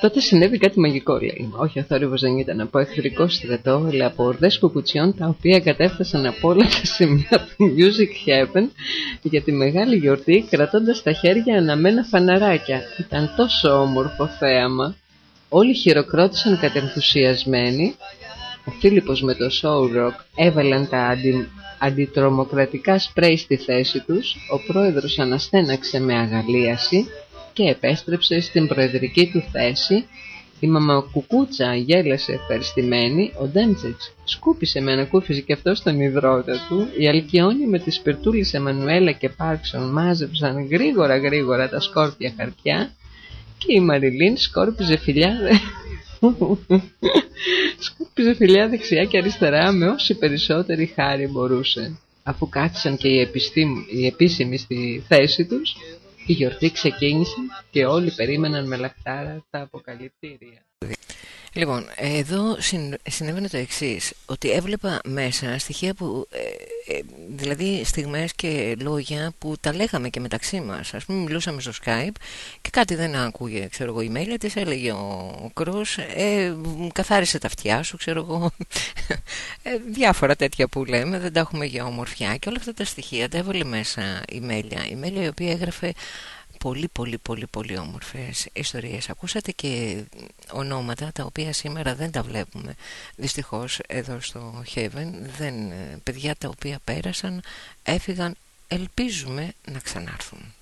Τότε συνέβη κάτι μαγικό, λέει. Όχι, ο θόρυβος δεν ήταν από εχθρικό στρατό, αλλά από ορδές κουκουτσιών τα οποία κατέφτασαν από όλα τα σημεία του Music Heaven για τη μεγάλη γιορτή, κρατώντας στα χέρια αναμένα φαναράκια. Ήταν τόσο όμορφο θέαμα. Όλοι χειροκρότησαν κατενθουσιασμένοι. Ο Φίλιππος με το Soul Rock έβαλαν τα αντι... αντιτρομοκρατικά σπρέι στη θέση τους. Ο πρόεδρος αναστέναξε με αγαλίαση και επέστρεψε στην προεδρική του θέση. Η μαμακουκούτσα γέλασε ευχαριστημένη, ο Ντέμτσετς σκούπισε με ανακούφιση και αυτό στον υδρότα του, η Αλκιόνη με τις σπιρτούλες Εμμανουέλα και Πάρξον μάζεψαν γρήγορα γρήγορα τα σκόρπια χαρτιά και η Μαριλίν σκόρπιζε φιλιά <laughs> σκόρπιζε φιλιά δεξιά και αριστερά με όση περισσότερη χάρη μπορούσε. Αφού κάθισαν και οι, οι επίσημοι στη θέση τους, η γιορτή ξεκίνησε και όλοι περίμεναν με λαχτάρα τα αποκαλυπτήρια. Λοιπόν, εδώ συνέβαινε το εξής ότι έβλεπα μέσα στοιχεία που, ε, ε, δηλαδή στιγμές και λόγια που τα λέγαμε και μεταξύ μας. Ας πούμε μιλούσαμε στο Skype και κάτι δεν άκουγε, ξέρω εγώ, η mail της έλεγε ο, ο ε, καθάρισε τα αυτιά σου, ξέρω εγώ, ε, διάφορα τέτοια που λέμε, δεν τα έχουμε για ομορφιά. Και όλα αυτά τα στοιχεία τα έβαλε μέσα η Μέλια, η Μέλια η οποία έγραφε πολύ πολύ πολύ πολύ όμορφες ιστορίες. Ακούσατε και ονόματα τα οποία σήμερα δεν τα βλέπουμε Δυστυχώς εδώ στο Heaven. Δεν, ε, Παιδιά τα οποία πέρασαν έφυγαν. Ελπίζουμε να ξανάρθουν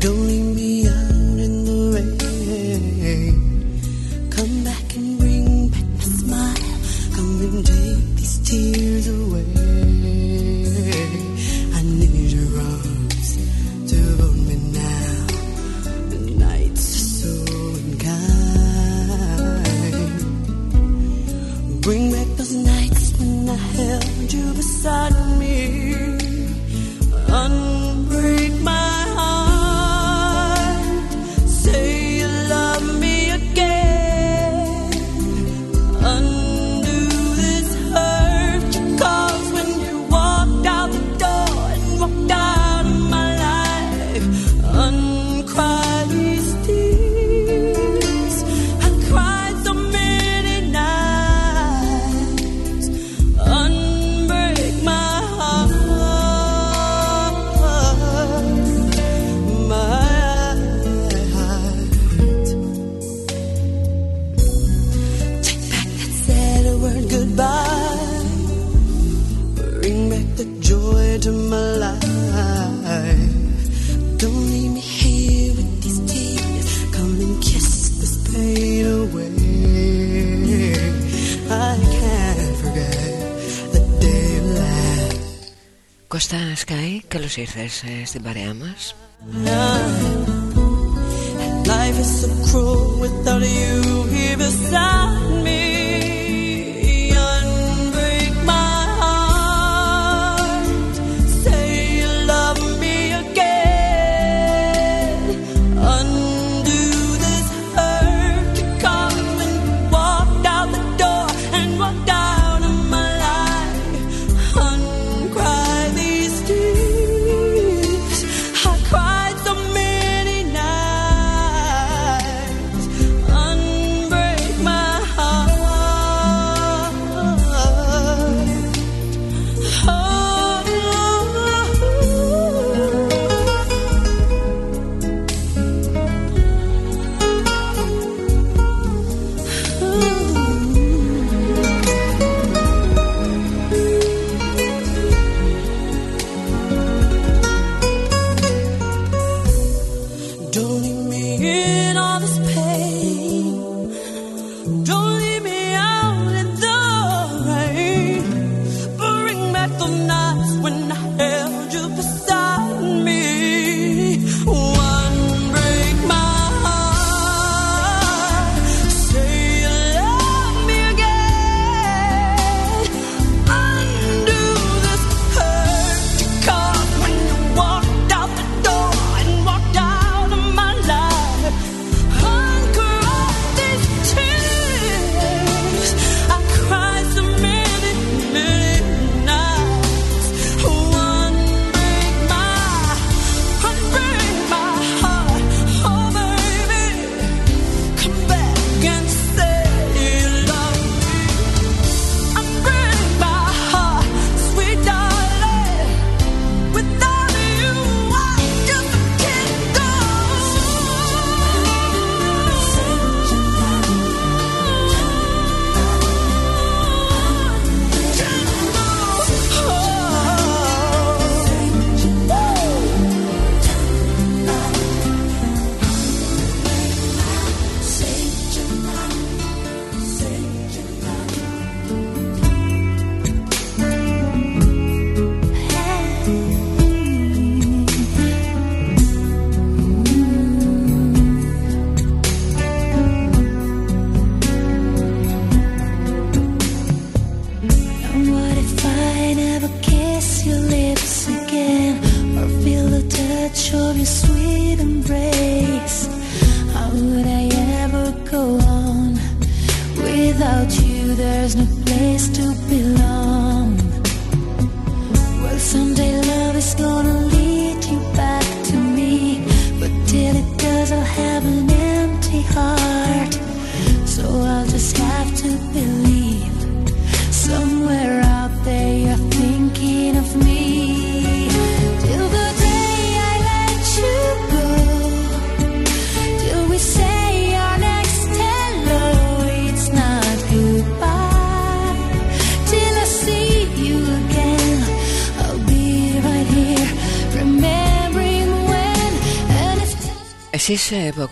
Don't leave Κώστα Σκάι, καλώς ήρθες ε, στην παρέα μας; Life is so cruel without you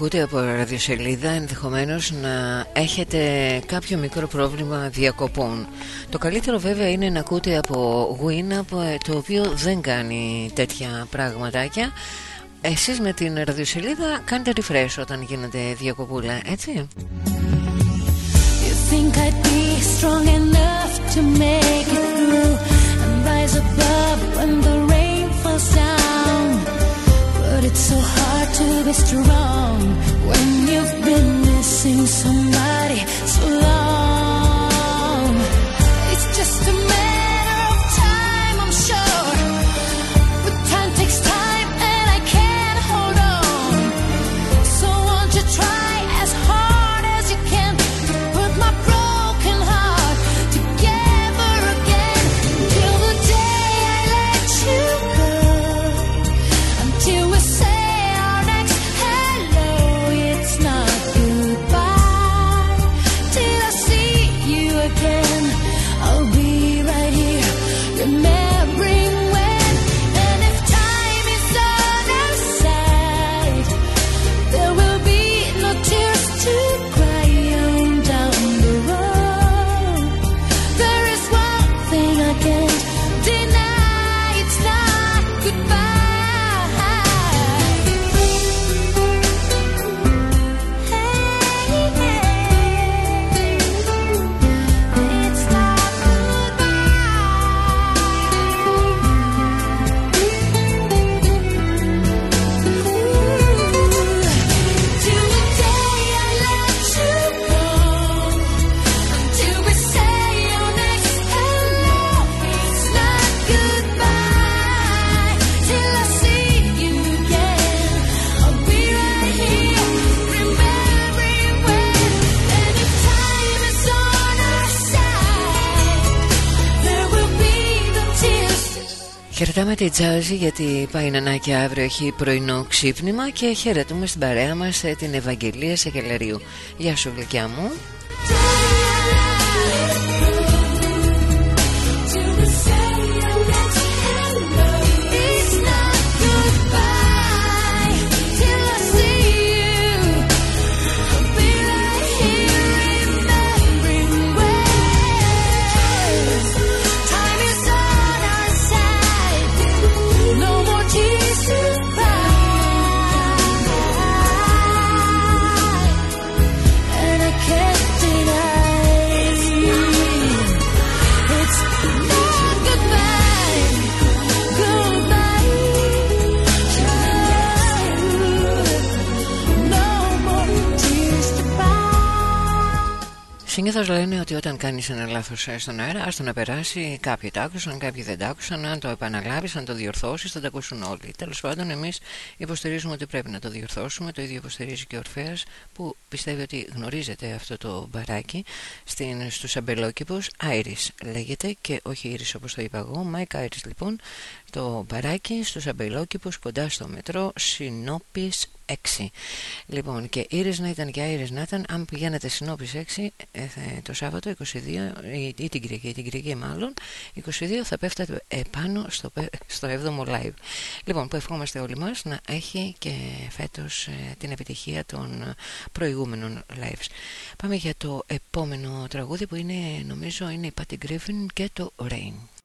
ακούτε από ραδιοσελίδα ενδεχομένως να έχετε κάποιο μικρό πρόβλημα διακοπών. Το καλύτερο βέβαια είναι να ακούτε από Win ε, το οποίο δεν κάνει τέτοια πραγματάκια. Εσείς με την ραδιοσελίδα κάνετε refresh όταν γίνεται διακοπούλα, έτσι But it's so hard to be strong when you've been missing somebody so long. It's just a τη Τζάζη γιατί πάει να και αύριο έχει πρωινό ξύπνημα και χαιρετούμε στην παρέα μας ε, την Ευαγγελία Σεκελερίου. Γεια σου γλυκιά μου. Συνήθως λένε ότι όταν κάνεις ένα λάθος ε, στον αέρα, άστο να περάσει. Κάποιοι τα άκουσαν, κάποιοι δεν τα άκουσαν. Αν το επαναλάβεις, αν το διορθώσεις, θα τα ακούσουν όλοι. Τέλος πάντων, εμείς υποστηρίζουμε ότι πρέπει να το διορθώσουμε. Το ίδιο υποστηρίζει και ο Ορφέας, που πιστεύει ότι γνωρίζετε αυτό το μπαράκι στους Αμπελόκηπους. Irish λέγεται και όχι Iris όπως το είπα εγώ. Mike's Irish λοιπόν. Το μπαράκι στους Αμπελόκηπους κοντά στο μετρό Σινώπης 6. Λοιπόν, και Ήρες να ήταν και Άιρες να ήταν, αν πηγαίνετε Συνόπης 6 ε, το Σάββατο 22, ή, ή την Κυριακή, την Κυριακή μάλλον, 22 θα πέφτατε επάνω στο, στο 7ο live. Λοιπόν, που ευχόμαστε όλοι μας να έχει και φέτος ε, την επιτυχία των προηγούμενων lives. Πάμε για το επόμενο τραγούδι που είναι, νομίζω, είναι η Patty Griffin και το Rain.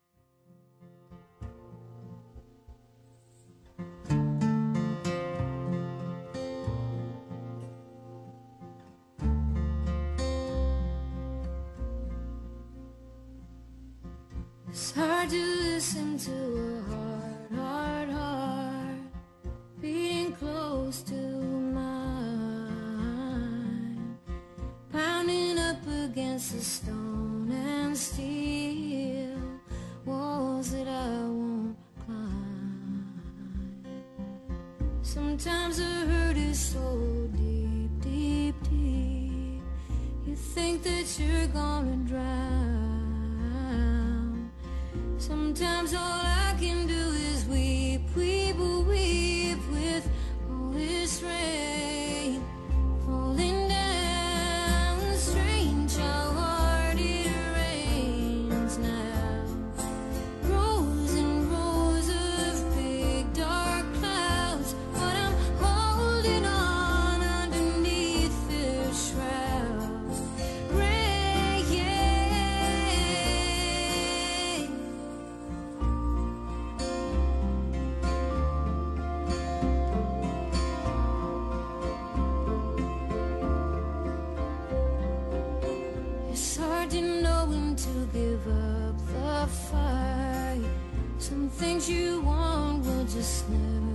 It's hard to listen to a heart, heart, heart beating close to mine, pounding up against the stone and steel walls that I won't climb. Sometimes the hurt is so deep, deep, deep. You think that you're gonna drown. Sometimes all I can do is weep, weep, weep with all this rain falling you want will just never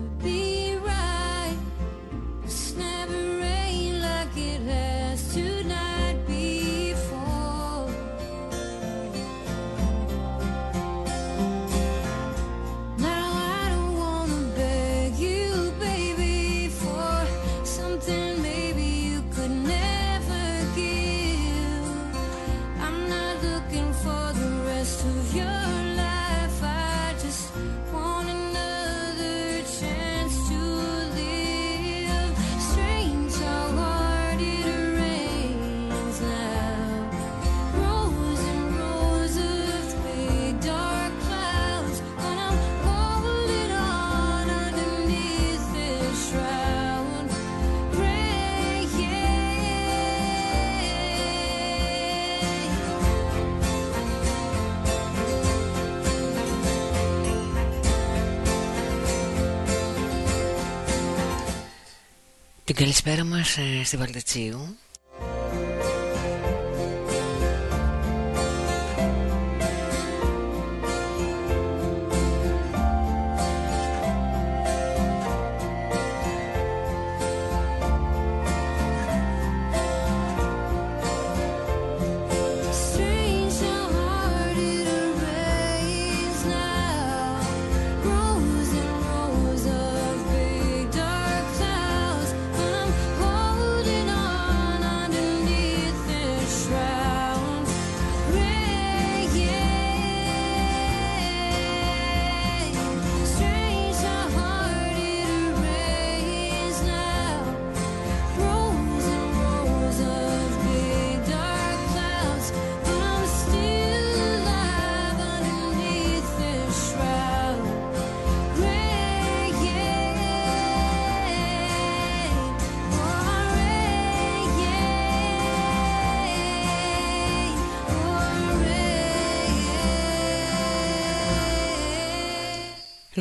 καλησπέρα μας ε, στη Βαλτετσίου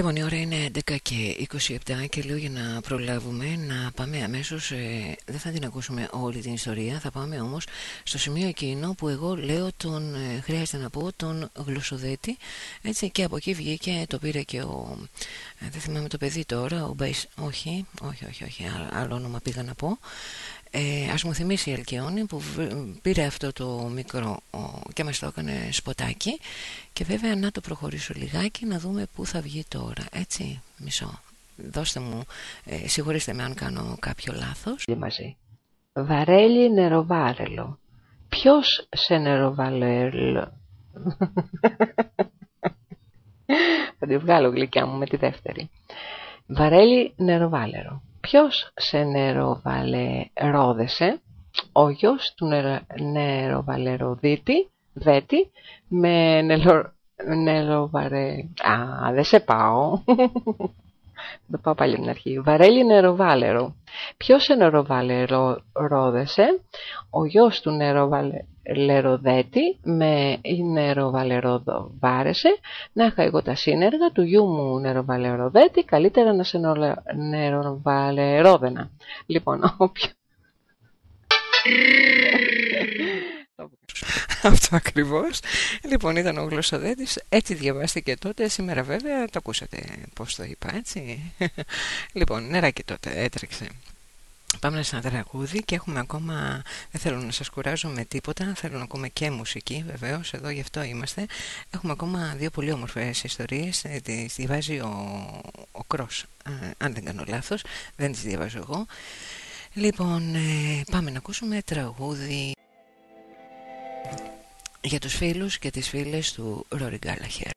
Λοιπόν, η ώρα είναι 11 και 27 και λέω για να προλάβουμε να πάμε αμέσως, ε, δεν θα την ακούσουμε όλη την ιστορία, θα πάμε όμως στο σημείο εκείνο που εγώ λέω τον, ε, χρειάζεται να πω, τον γλωσσοδέτη, έτσι και από εκεί βγήκε, το πήρε και ο, ε, δεν θυμάμαι το παιδί τώρα, ο Μπαϊς, όχι, όχι, όχι, όχι, άλλο όνομα πήγα να πω, ε, ας μου θυμίσει η Αλκιόνη που πήρε αυτό το μικρό και μας το έκανε σποτάκι. Και βέβαια να το προχωρήσω λιγάκι να δούμε πού θα βγει τώρα. Έτσι μισό. Δώστε μου ε, συγχωρήστε με αν κάνω κάποιο λάθος. Μαζί. Βαρέλι νεροβάρελο ποιος σε νεροβαλέλο <laughs> θα τη βγάλω γλυκιά μου με τη δεύτερη. Βαρέλι νεροβάλερο Ποιος σε νεροβαλερόδεσε, ο γιος του νεροβαλεροδίτη, δέτη, με νελο, νεροβαρε... Α, δεν σε πάω. Το πάω πάλι από την αρχή. Βαρέλι νεροβάλερο. Ποιος σε νεροβαλερόδεσε, ο γιος του νεροβαλεροδέτη, με νεροβαλεροδοβάρεσε, να είχα εγώ τα σύνεργα του γιού μου νεροβαλεροδέτη, καλύτερα να σε νεροβαλερόδενα. Λοιπόν, όποιο... <laughs> Αυτό ακριβώς. Λοιπόν ήταν ο γλωσσοδέτης. Έτσι διαβάστηκε τότε. Σήμερα βέβαια το ακούσατε πως το είπα έτσι. <laughs> Λοιπόν νεράκι τότε έτρεξε. Πάμε σε ένα τραγούδι και έχουμε ακόμα, δεν θέλω να σας κουράζω με τίποτα, θέλω να ακούμε και μουσική βεβαίως, εδώ γι' αυτό είμαστε. Έχουμε ακόμα δύο πολύ όμορφες ιστορίες, ε, τις διαβάζει ο, ο Κρός, ε, αν δεν κάνω λάθος, δεν τις διαβάζω εγώ. Λοιπόν, ε, πάμε να ακούσουμε τραγούδι για τους φίλους και τις φίλες του Ρόρι Γκάλαχερ.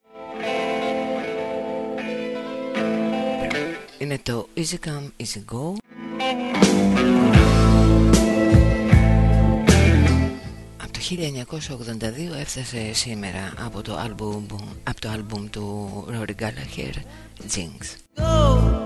Είναι το Easy Come, Easy Go Από το 1982 έφτασε σήμερα από το άλμπουμ, από το άλμπουμ του Rory Gallagher, Jinx. μου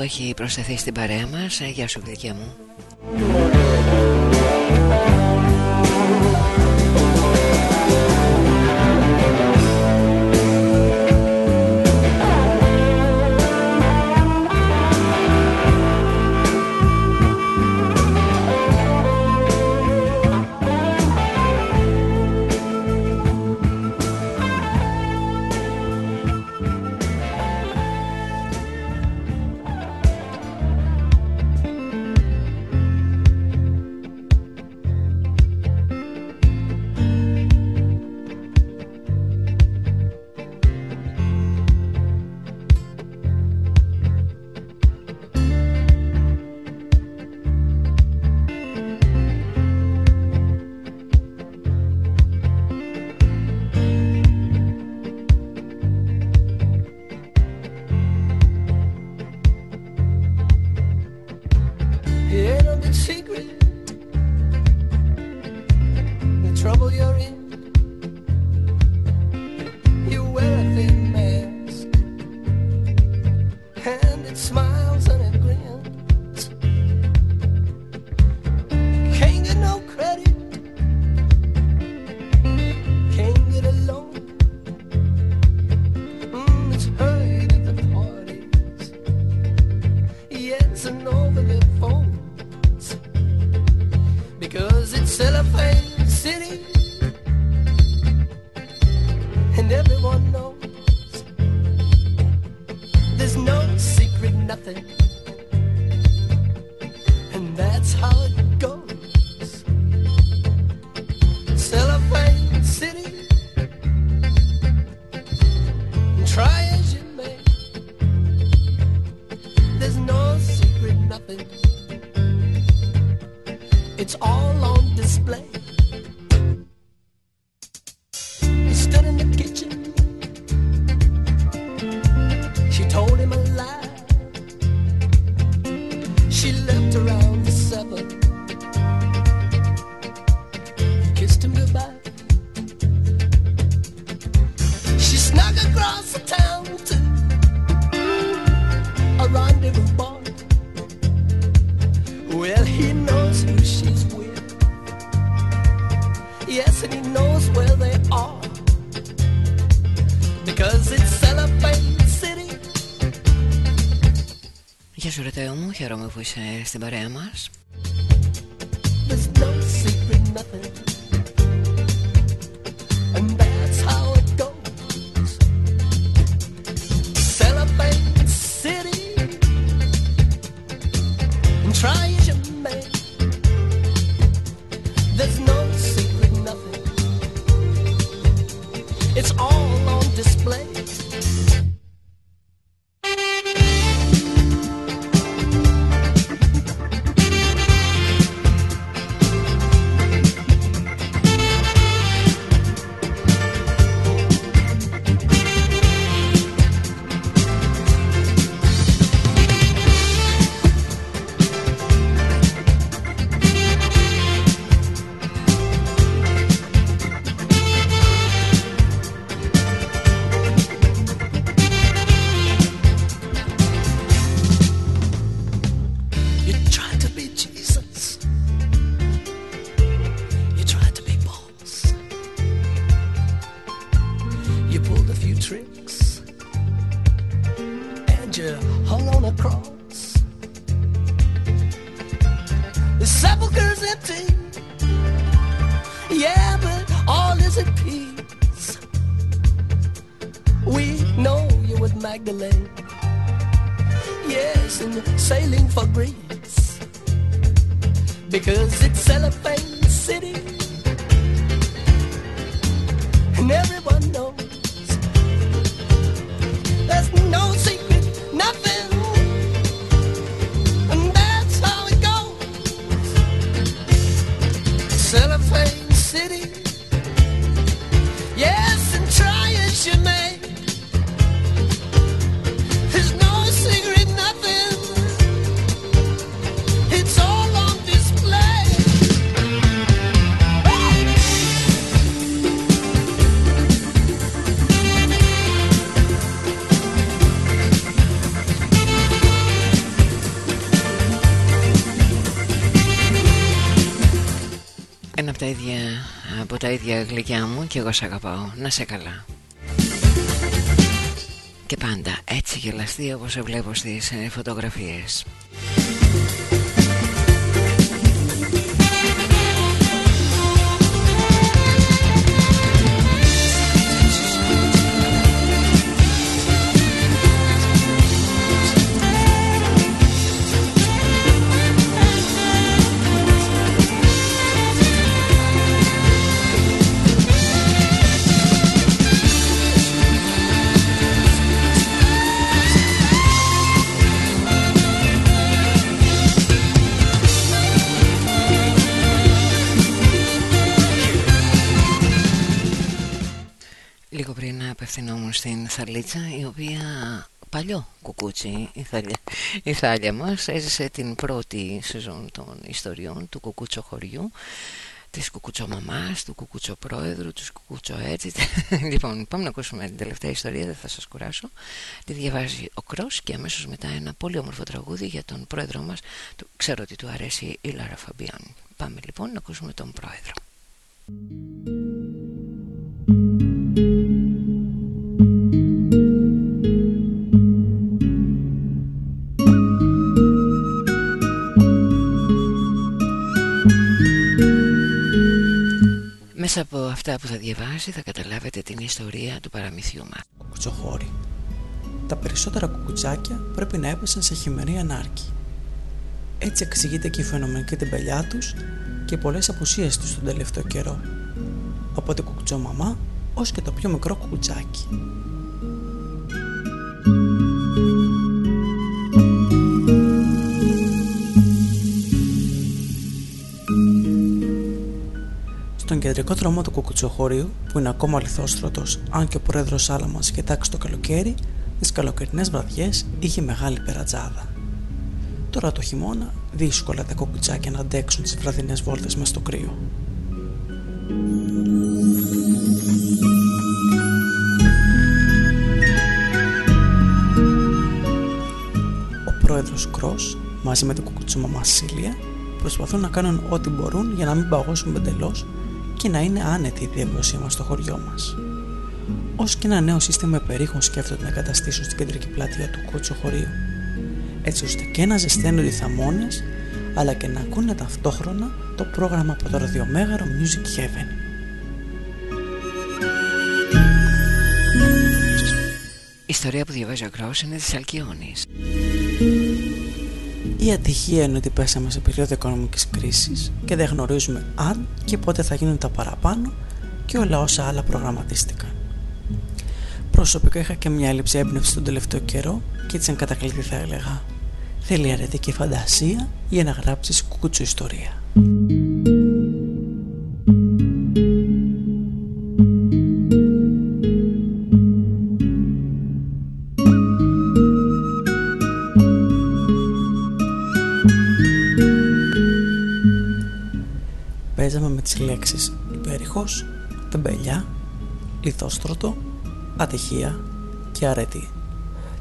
που έχει προσθεθεί στην παρέα μας. Ε, γεια σου γλυκιά μου. Χαίρομαι που είσαι στην παρέα μας Try as you may There's no ίδια, από τα ίδια γλυκιά μου και εγώ σ' αγαπάω. Να σε καλά. Και πάντα έτσι γελαστή όπως σε βλέπω στις ε, φωτογραφίες. Κουκούτσι η θάλια, η θάλια μας έζησε την πρώτη σεζόν των ιστοριών του κουκούτσο χωριού της κουκούτσο μαμάς, του κουκούτσο πρόεδρου, του κουκούτσο έτσι. <laughs> Λοιπόν πάμε να ακούσουμε την τελευταία ιστορία δεν θα σας κουράσω. Τη διαβάζει ο Κρός και αμέσως μετά ένα πολύ όμορφο τραγούδι για τον πρόεδρο μας. Ξέρω ότι του αρέσει η Λάρα Φαμπιάν πάμε λοιπόν να ακούσουμε τον πρόεδρο Μέσα από αυτά που θα διαβάσει θα καταλάβετε την ιστορία του παραμυθιού μας. Κουκουτσοχώρη. Τα περισσότερα κουκουτσάκια πρέπει να έπεσαν σε χειμερή ανάρκη. Έτσι εξηγείται και η φαινομενική τεμπελιά τους και πολλές απουσίες τους τον τελευταίο καιρό. Από την κουκουτσομαμά ως και το πιο μικρό κουκουτσάκι. Στον κεντρικό δρόμο του κουκουτσοχωρίου, που είναι ακόμα λιθόστρωτο, αν και ο πρόεδρος άλλα μα κοιτάξει το καλοκαίρι, τις καλοκαιρινές βραδιές είχε μεγάλη περατζάδα. Τώρα το χειμώνα, δύσκολα τα κουκουτσάκια να αντέξουν τις βραδινές βόλτες μες στο κρύο. Ο πρόεδρος Κρός, μαζί με την κουκουτσομαμά Σίλια, προσπαθούν να κάνουν ό,τι μπορούν για να μην παγώσουν εντελώ και να είναι άνετη η διαβίωσή μας στο χωριό μας. Ω και ένα νέο σύστημα υπερήχων σκέφτονται να εγκαταστήσουν στην κεντρική πλατεία του κότσου χωρίου, έτσι ώστε και να ζεσταίνονται οι θαμώνες, αλλά και να ακούνε ταυτόχρονα το πρόγραμμα από το ραδιομέγαρο Music Heaven. Η ιστορία που διαβάζει ο Κρός είναι της Αλκιόνης. Η ατυχία είναι ότι πέσαμε σε περίοδο οικονομικής κρίσης και δεν γνωρίζουμε αν και πότε θα γίνουν τα παραπάνω και όλα όσα άλλα προγραμματίστηκαν. Προσωπικά είχα και μια έλλειψη έμπνευση τον τελευταίο καιρό και έτσι αν κατακλείδη θα έλεγα. Θέλει αρετική φαντασία για να γράψεις κουκούτσου ιστορία. Λιθόστρωτο, ατυχία και αρετή.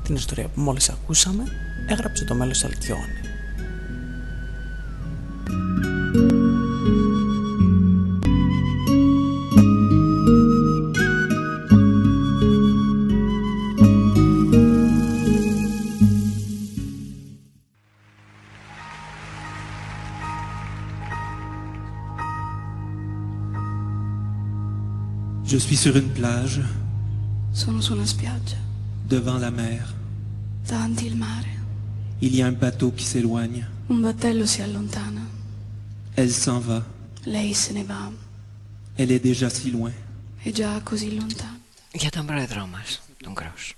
Την ιστορία που μόλις ακούσαμε έγραψε το μέλος Αλκιόνι. Je suis sur une plage. Sono su una spiaggia. Devant la mer. Davanti il mare. Il y a un bateau qui s'éloigne. Un battello si allontana. Elle s'en va. Lei se ne va. Elle est déjà si loin. È già così lontana. Ja tam bromas, d'un gros.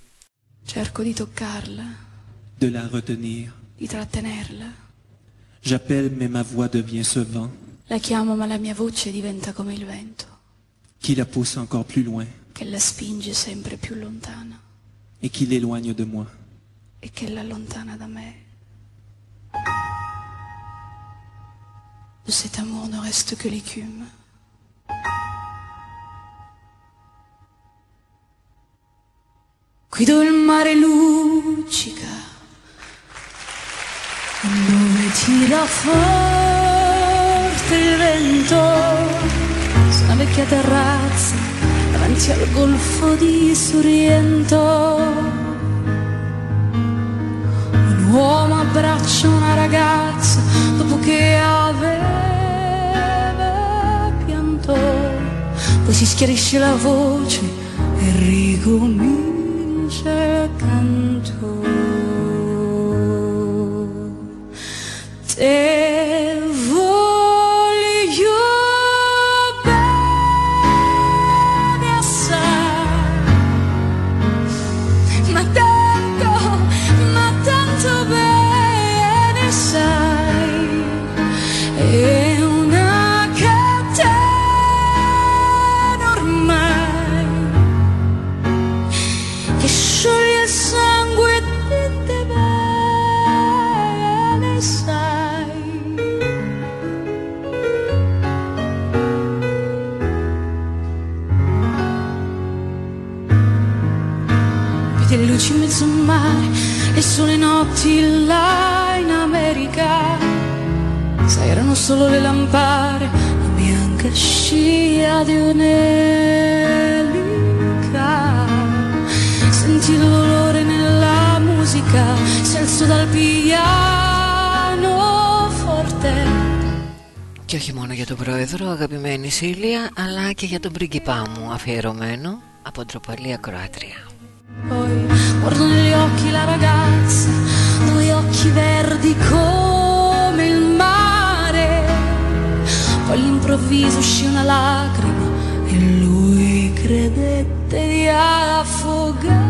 Cerco di toccarla. De la retenir. Di trattenerla. J'appelle mais ma voix devient ce vent. La chiamo ma la mia voce diventa come il vento qui la pousse encore plus loin che la spinge sempre più lontana et qui l'éloigne de moi. e che l'allontana da me. De cet amour ne reste que l'écume. Qui dove il mare luccica, dove tira forte il vento, vecchia terrazza davanti al golfo di Sorrento. Un uomo abbraccia una ragazza dopo che aveva pianto, poi si schiarisce la voce e ricomincia il canto. Te αγαπημένη Σίλια, αλλά και για τον πρίγκιπά μου, αφιερωμένο από ντροπαλή ακροάτρια. Poi guardo negli occhi la ragazza, due occhi verdi come il mare. Poi all'improvviso uscì una lacrima e lui credette di affogare.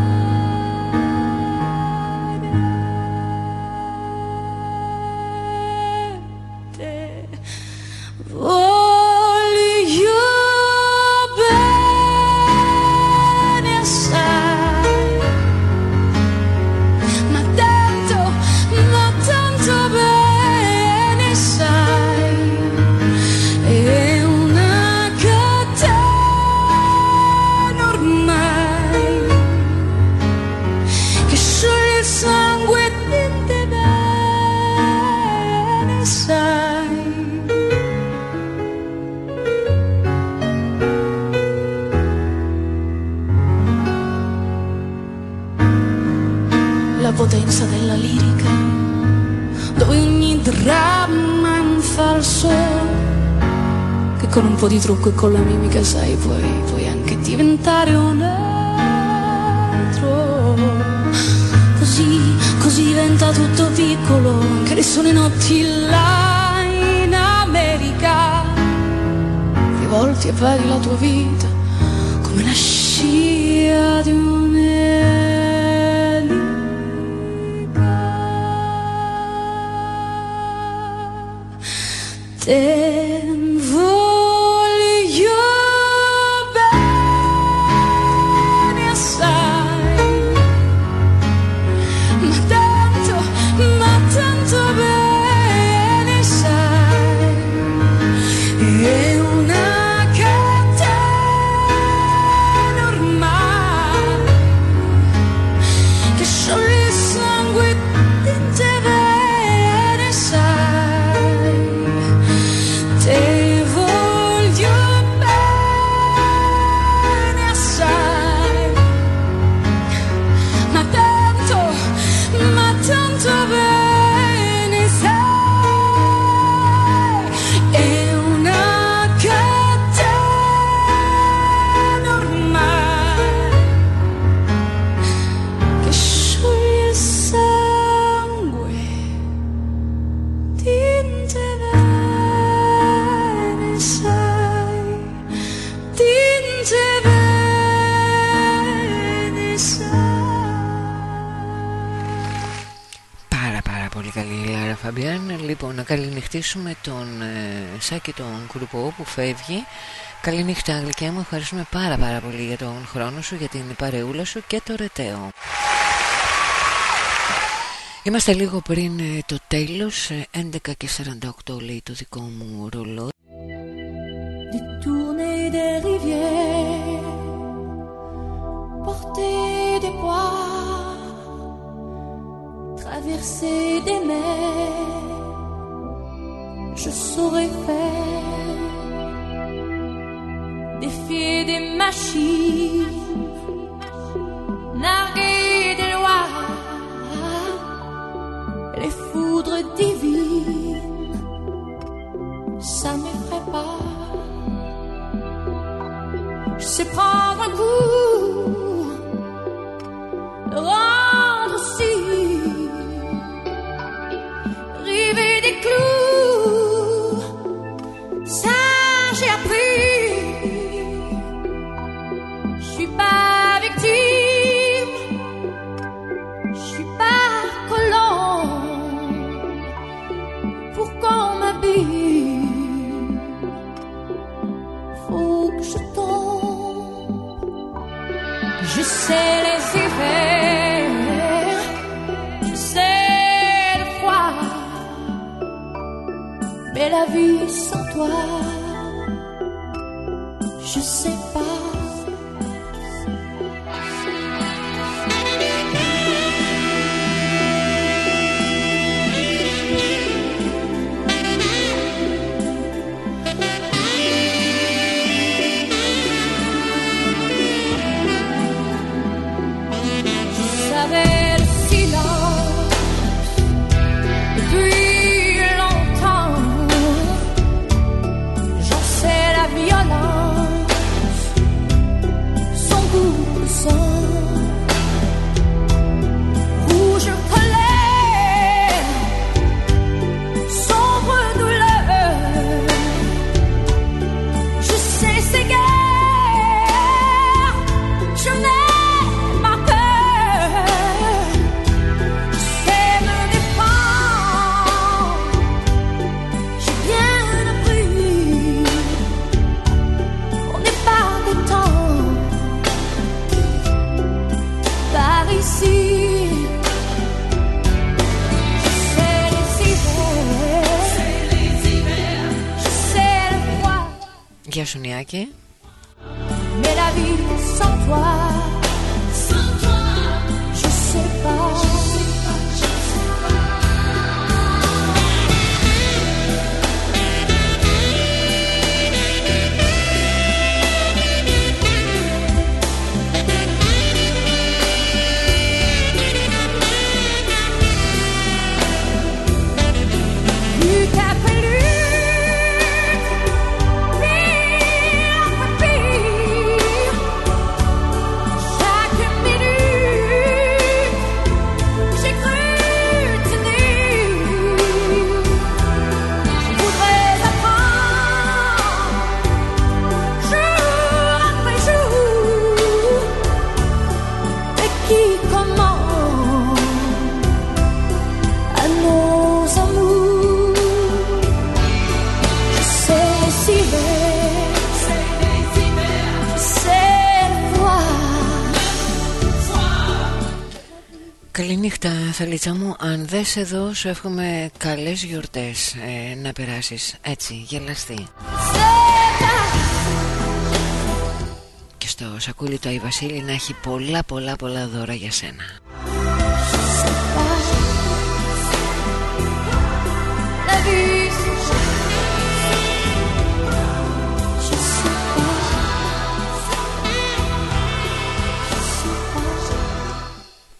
Trucco e con la mimica sai, puoi, puoi anche diventare un altro. Così, così diventa tutto piccolo, anche le sole notti là in America. Rivolti e vedi la tua vita come la scia di un'elica. Te πολύ καλή η Λάρα Φαμπιάν. Λοιπόν να καληνυχτήσουμε τον ε, Σάκη τον Κουρπό που φεύγει. Καληνύχτα Αγγλικιά μου. Ευχαριστούμε πάρα πάρα πολύ για τον χρόνο σου Για την παρεούλα σου και το ρετέο. Είμαστε λίγο πριν ε, το τέλος. Ε, 11 και 48 λέει το δικό μου ρολόι traverser des mers, je saurais faire pied des machines, narguer des lois, les foudres divines, ça m'effraie pas. Je sais prendre un coup, la vie sans toi, je sais Γεια σου Νιάκη Καληνύχτα Θαλίτσα μου Αν δεν σε δω σου εύχομαι καλές γιορτές ε, Να περάσεις έτσι γελαστή. Και στο σακούλι του Αϊ Βασίλη να έχει πολλά πολλά πολλά δώρα για σένα. La vie,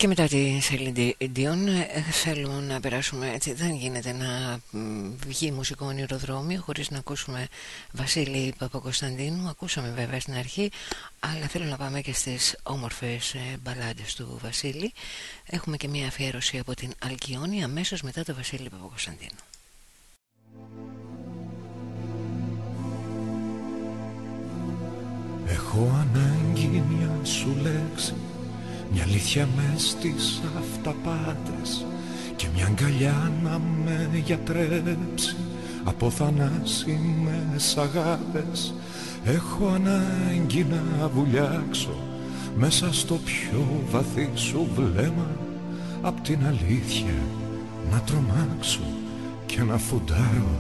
Και μετά τη Σελήνη Διόν θέλω να περάσουμε έτσι δεν γίνεται να μ, βγει μουσικό ονειροδρόμιο χωρίς να ακούσουμε Βασίλη Παπακοσταντίνου. Ακούσαμε βέβαια στην αρχή αλλά θέλω να πάμε και στις όμορφες ε, μπαλάντες του Βασίλη. Έχουμε και μια αφιέρωση από την Αλκιόνη αμέσως μετά το Βασίλη Παπακοσταντίνου. Έχω ανάγκη μια σου λέξη Μια αλήθεια μες στις αυταπάτες Και μια αγκαλιά να με γιατρέψει Από θανάσιμες αγάπες Έχω ανάγκη να βουλιάξω Μέσα στο πιο βαθύ σου βλέμμα. Απ' την αλήθεια να τρομάξω Και να φουντάρω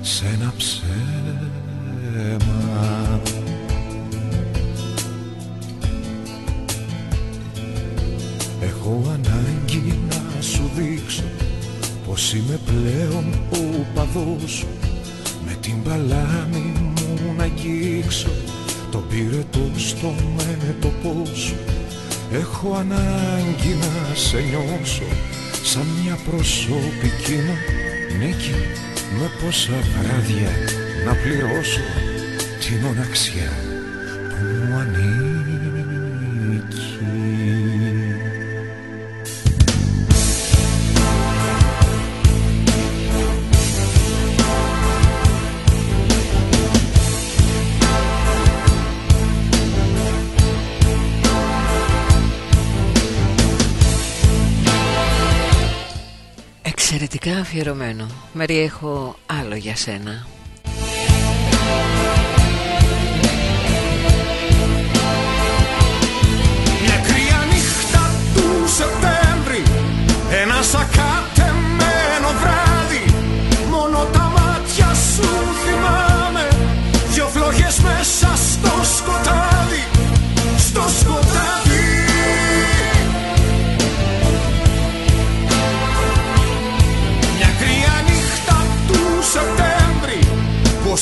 σε ένα ψέμα Έχω ανάγκη να σου δείξω Πως είμαι πλέον ο παδός σου. Με την παλάμη μου να αγγίξω Το πυρετό στο μέτωπό σου. Έχω ανάγκη να σε νιώσω σαν μια προσωπική μου νίκη. Με πόσα βράδια να πληρώσω την μοναξιά που μου ανήκει. Εξαιρετικά αφιερωμένο. Μερί έχω άλλο για σένα. Μια κρύα νύχτα του Σεπτέμβρη Ένα ακατεμένο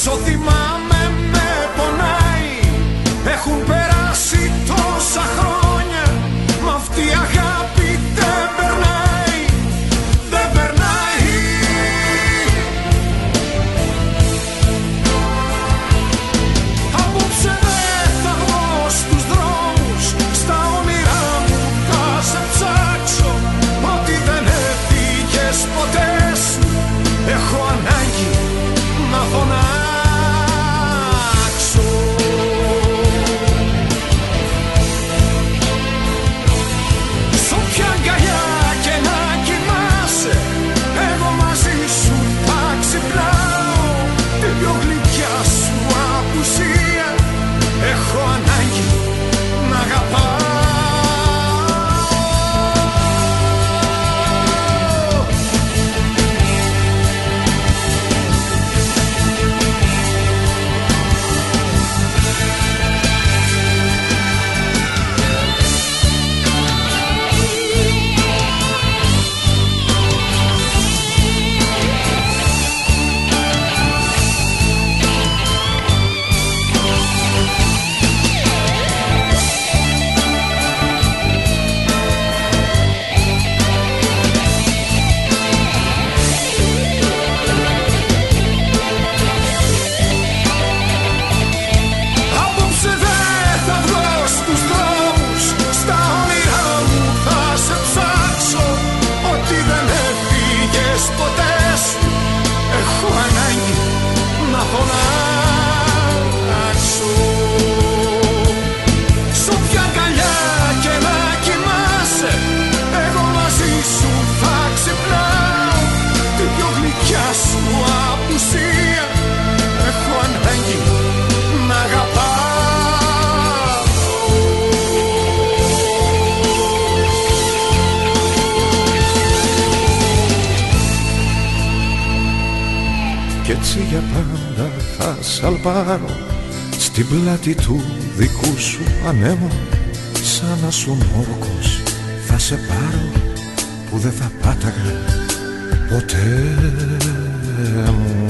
Πόσο θυμάμαι με πονάει. Έχουν περάσει τόσα χρόνια Στην πλάτη του δικού σου ανέμου Σαν να σου μόρκος θα σε πάρω Που δεν θα πάταγα ποτέ μου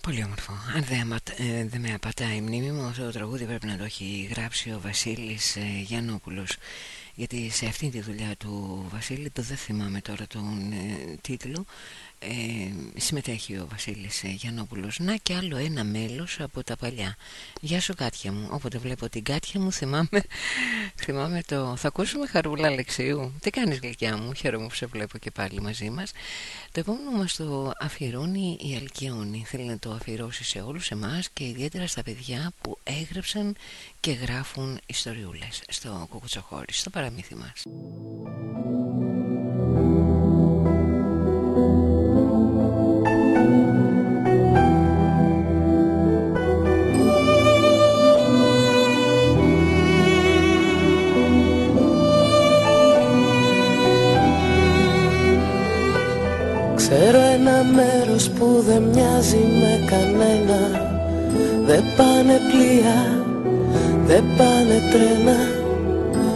Πολύ όμορφο. Αν δεν, αμα- ε, δεν με απατάει η μνήμη μου, αυτό το τραγούδι πρέπει να το έχει γράψει ο Βασίλης ε, Γιαννόπουλος. Γιατί σε αυτή τη δουλειά του Βασίλη, το δεν θυμάμαι τώρα τον ε, τίτλο, ε, συμμετέχει ο Βασίλης ε, Γιαννόπουλος. Να και άλλο ένα μέλος από τα παλιά. Γεια σου Κάτια μου. Όποτε βλέπω την Κάτια μου θυμάμαι, <laughs> θυμάμαι το... Θα ακούσουμε Χαρούλα Αλεξίου. Τι κάνεις γλυκιά μου, χαίρομαι που σε βλέπω και πάλι μαζί μας. Το επόμενο μας το αφιερώνει η Αλκιόνη. Θέλει να το αφιερώσει σε όλους εμάς και ιδιαίτερα στα παιδιά που έγραψαν και γράφουν ιστοριούλες στο κουκουτσοχώρι, στο παραμύθι μας. Ξέρω ένα μέρος που δεν μοιάζει με κανένα. Δεν πάνε πλοία, δεν πάνε τρένα.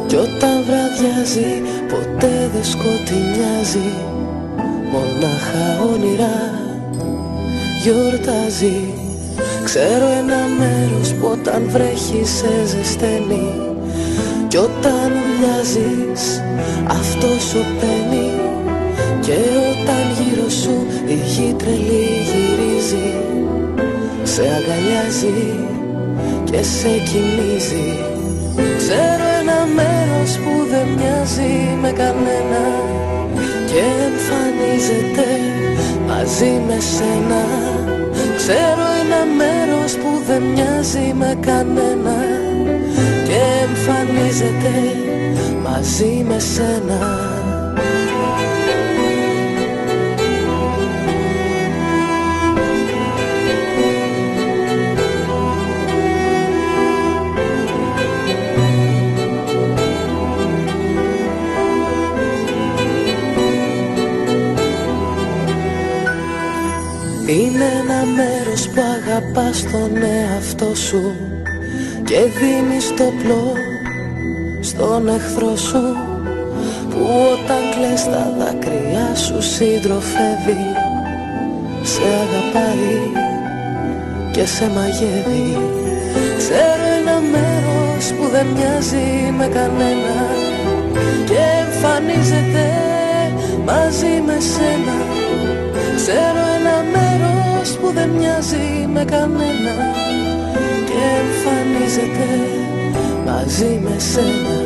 Κι όταν βραδιάζει ποτέ δεν σκοτεινιάζει. Μονάχα όνειρα γιορτάζει. Ξέρω ένα μέρος που όταν βρέχει σε ζεσταίνει. Κι όταν ουλιάζεις αυτό σου παίρνει. Και όταν γύρω σου η γη τρελή γυρίζει Σε αγκαλιάζει και σε κοιμίζει. Ξέρω ένα μέρος που δεν μοιάζει με κανένα Και εμφανίζεται μαζί με σένα. Ξέρω ένα μέρος που δεν μοιάζει με κανένα Και εμφανίζεται μαζί με σένα αγαπάς τον εαυτό σου Και δίνεις το πλό στον εχθρό σου Που όταν κλαις τα δάκρυά σου συντροφεύει Σε αγαπάει και σε μαγεύει. Ξέρω ένα μέρος που δεν μοιάζει με κανένα Και εμφανίζεται μαζί με σένα. Ξέρω ένα μέρος που δεν μοιάζει με κανένα Και εμφανίζεται μαζί με σένα.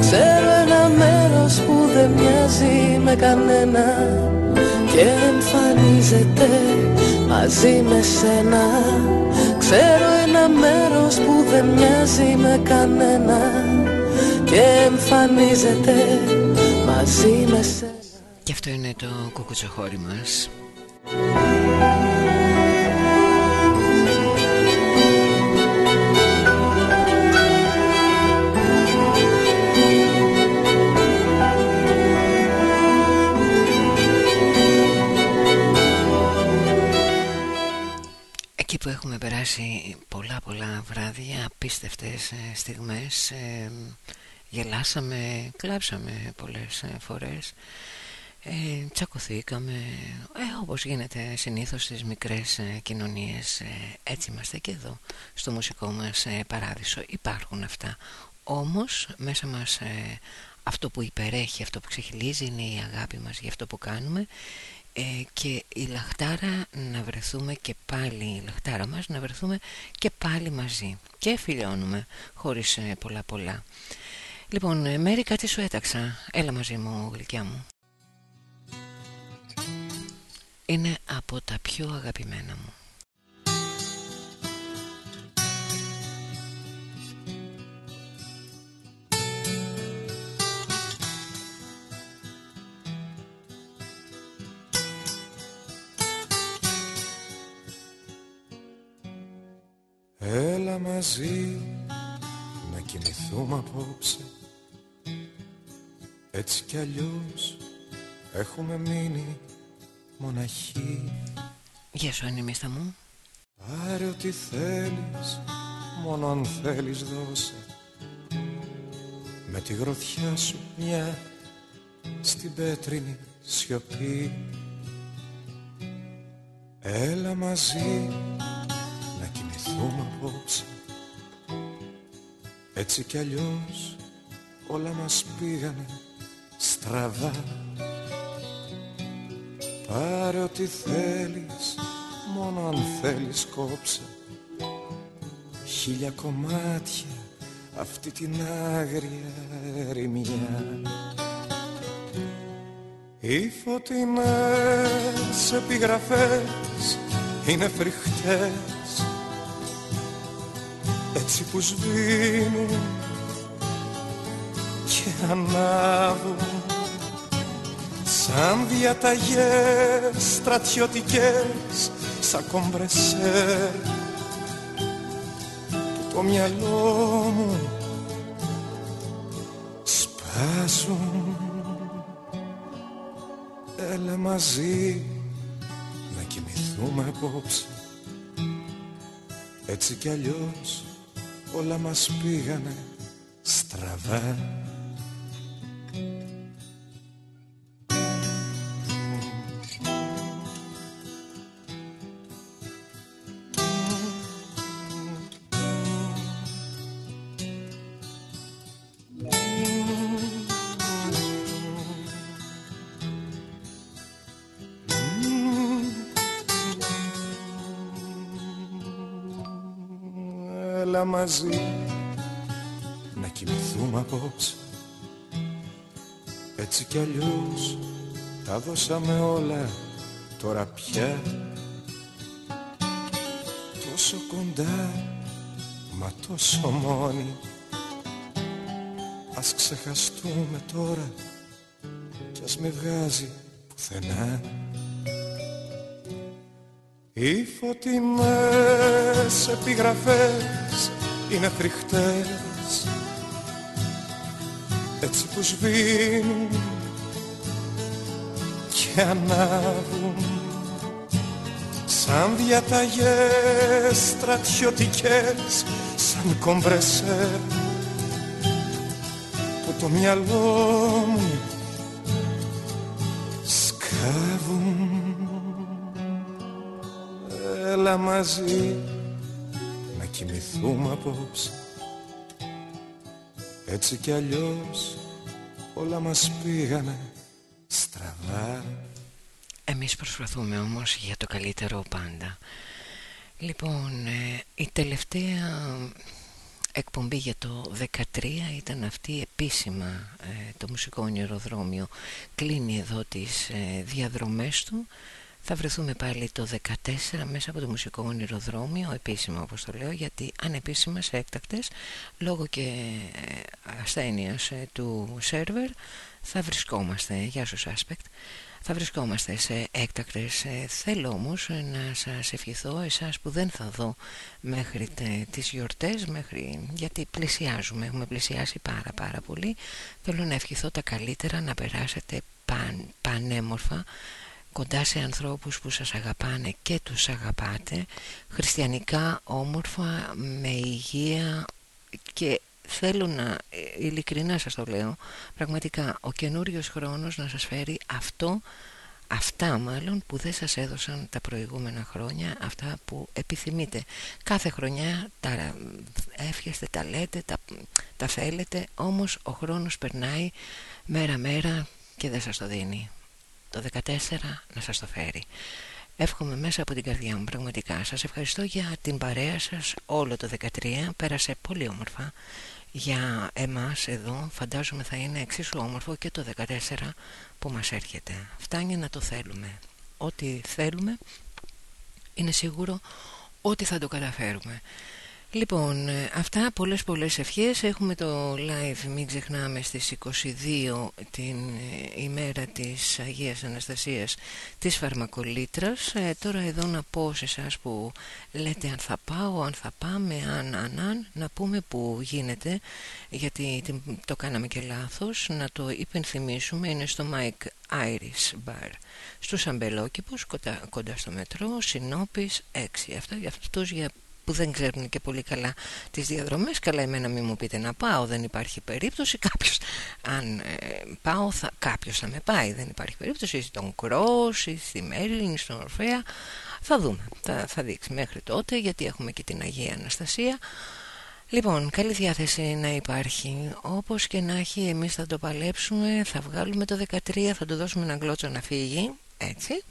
Ξέρω ένα μέρος που δεν μοιάζει με κανένα Και εμφανίζεται μαζί με σένα. Ξέρω ένα μέρος που δεν μοιάζει με κανένα Και εμφανίζεται μαζί με σένα. Και αυτό είναι το κουκουτσοχώρι μας απίστευτες ε, στιγμές ε, Γελάσαμε, κλάψαμε πολλές ε, φορές ε, τσακωθήκαμε ε, όπως γίνεται συνήθως στις μικρές ε, κοινωνίες ε, έτσι είμαστε και εδώ στο μουσικό μας ε, παράδεισο. Υπάρχουν αυτά. Όμως μέσα μας αυτό που υπερέχει αυτό που ξεχυλίζει είναι η αγάπη μας για αυτό που κάνουμε και η λαχτάρα να βρεθούμε και πάλι η λαχτάρα μας να βρεθούμε και πάλι μαζί. Και φιλιώνουμε χωρίς πολλά πολλά. Λοιπόν, Μέρη κάτι σου έταξα. Έλα μαζί μου γλυκιά μου. Είναι από τα πιο αγαπημένα μου. Έλα μαζί να κοιμηθούμε απόψε. Έτσι κι αλλιώς έχουμε μείνει μοναχή Γεια σου ανήμιστα μου. Πάρε ό,τι θέλεις μόνο αν θέλεις δώσε. Με τη γροθιά σου μια στην πέτρινη σιωπή. Έλα μαζί να κοιμηθούμε απόψε. Έτσι κι αλλιώς όλα μας πήγανε στραβά. Πάρε ό,τι θέλεις, μόνο αν θέλεις κόψε. Χίλια κομμάτια αυτή την άγρια ερημιά. Οι φωτεινές επιγραφές είναι φρικτές έτσι που σβήνουν και ανάβουν σαν διαταγές στρατιωτικές σαν κομπρεσέρ που το μυαλό μου σπάζουν Έλα μαζί να κοιμηθούμε απόψε. Έτσι κι αλλιώς όλα μας πήγανε στραβά μαζί. Να κοιμηθούμε απόψε. Έτσι κι αλλιώς τα δώσαμε όλα. Τώρα πια Τόσο κοντά μα τόσο μόνοι. Ας ξεχαστούμε τώρα κι ας με βγάζει πουθενά. Οι φωτεινές επιγραφές είναι φρικτές έτσι που σβήνουν και ανάβουν σαν διαταγές στρατιωτικές σαν κομπρεσέρ που το μυαλό μου σκάβουν. Έλα μαζί να κοιμηθούμε απόψε. Έτσι κι αλλιώς όλα μας πήγανε στραβά. Εμείς προσπαθούμε όμως για το καλύτερο πάντα. Λοιπόν, ε, η τελευταία εκπομπή για το 13 ήταν αυτή επίσημα ε, το μουσικό ονειροδρόμιο. Κλείνει εδώ τις ε, διαδρομές του θα βρεθούμε πάλι το 14 μέσα από το μουσικό ονειροδρόμιο επίσημα όπως το λέω γιατί ανεπίσημα σε έκτακτες λόγω και ε, ασθένειας του σερβερ θα βρισκόμαστε για σου Aspect θα βρισκόμαστε σε έκτακτες. Ε, Θέλω όμως να σας ευχηθώ Εσάς που δεν θα δω Μέχρι τις γιορτές μέχρι... Γιατί πλησιάζουμε Έχουμε πλησιάσει πάρα πάρα πολύ. Θέλω να ευχηθώ τα καλύτερα Να περάσετε παν, πανέμορφα Κοντά σε ανθρώπους που σας αγαπάνε Και τους αγαπάτε Χριστιανικά όμορφα Με υγεία Και θέλω να, ε, ειλικρινά σας το λέω, πραγματικά ο καινούριος χρόνος να σας φέρει αυτό, αυτά μάλλον που δεν σας έδωσαν τα προηγούμενα χρόνια, αυτά που επιθυμείτε. Κάθε χρονιά τα εύχεστε, τα λέτε, τα, τα θέλετε, όμως ο χρόνος περνάει μέρα-μέρα και δεν σας το δίνει. Το 14 να σας το φέρει. Εύχομαι μέσα από την καρδιά μου πραγματικά. Σας ευχαριστώ για την παρέα σας όλο το 13 Πέρασε πολύ όμορφα. Για εμάς εδώ φαντάζομαι θα είναι εξίσου όμορφο και το 14 που μας έρχεται. Φτάνει να το θέλουμε. Ό,τι θέλουμε είναι σίγουρο ότι θα το καταφέρουμε Λοιπόν, ε, αυτά πολλές πολλές ευχές. Έχουμε το live, μην ξεχνάμε, στις 22 την ε, ημέρα της Αγίας Αναστασίας της Φαρμακολίτρας ε, Τώρα εδώ να πω σε εσάς που λέτε αν θα πάω, αν θα πάμε, αν, αν, αν Να πούμε που γίνεται, γιατί το κάναμε και λάθος. Να το υπενθυμίσουμε, είναι στο Mike Iris Bar Στους Αμπελόκηπους, κοντά, κοντά στο μετρό, Συνόπης 6 Αυτά για αυτούς για που δεν ξέρουν και πολύ καλά τις διαδρομές. Καλά εμένα μην μου πείτε να πάω δεν υπάρχει περίπτωση. Κάποιος αν ε, πάω θα, κάποιος θα με πάει. Δεν υπάρχει περίπτωση. Στον Κρός ή στη Μέριλιν στον Ορφέα. Θα δούμε θα, θα δείξει μέχρι τότε γιατί έχουμε και την Αγία Αναστασία. Λοιπόν, καλή διάθεση να υπάρχει. Όπως και να έχει εμείς θα το παλέψουμε Θα βγάλουμε το 13 Θα το δώσουμε ένα γκλότσο να φύγει Έτσι.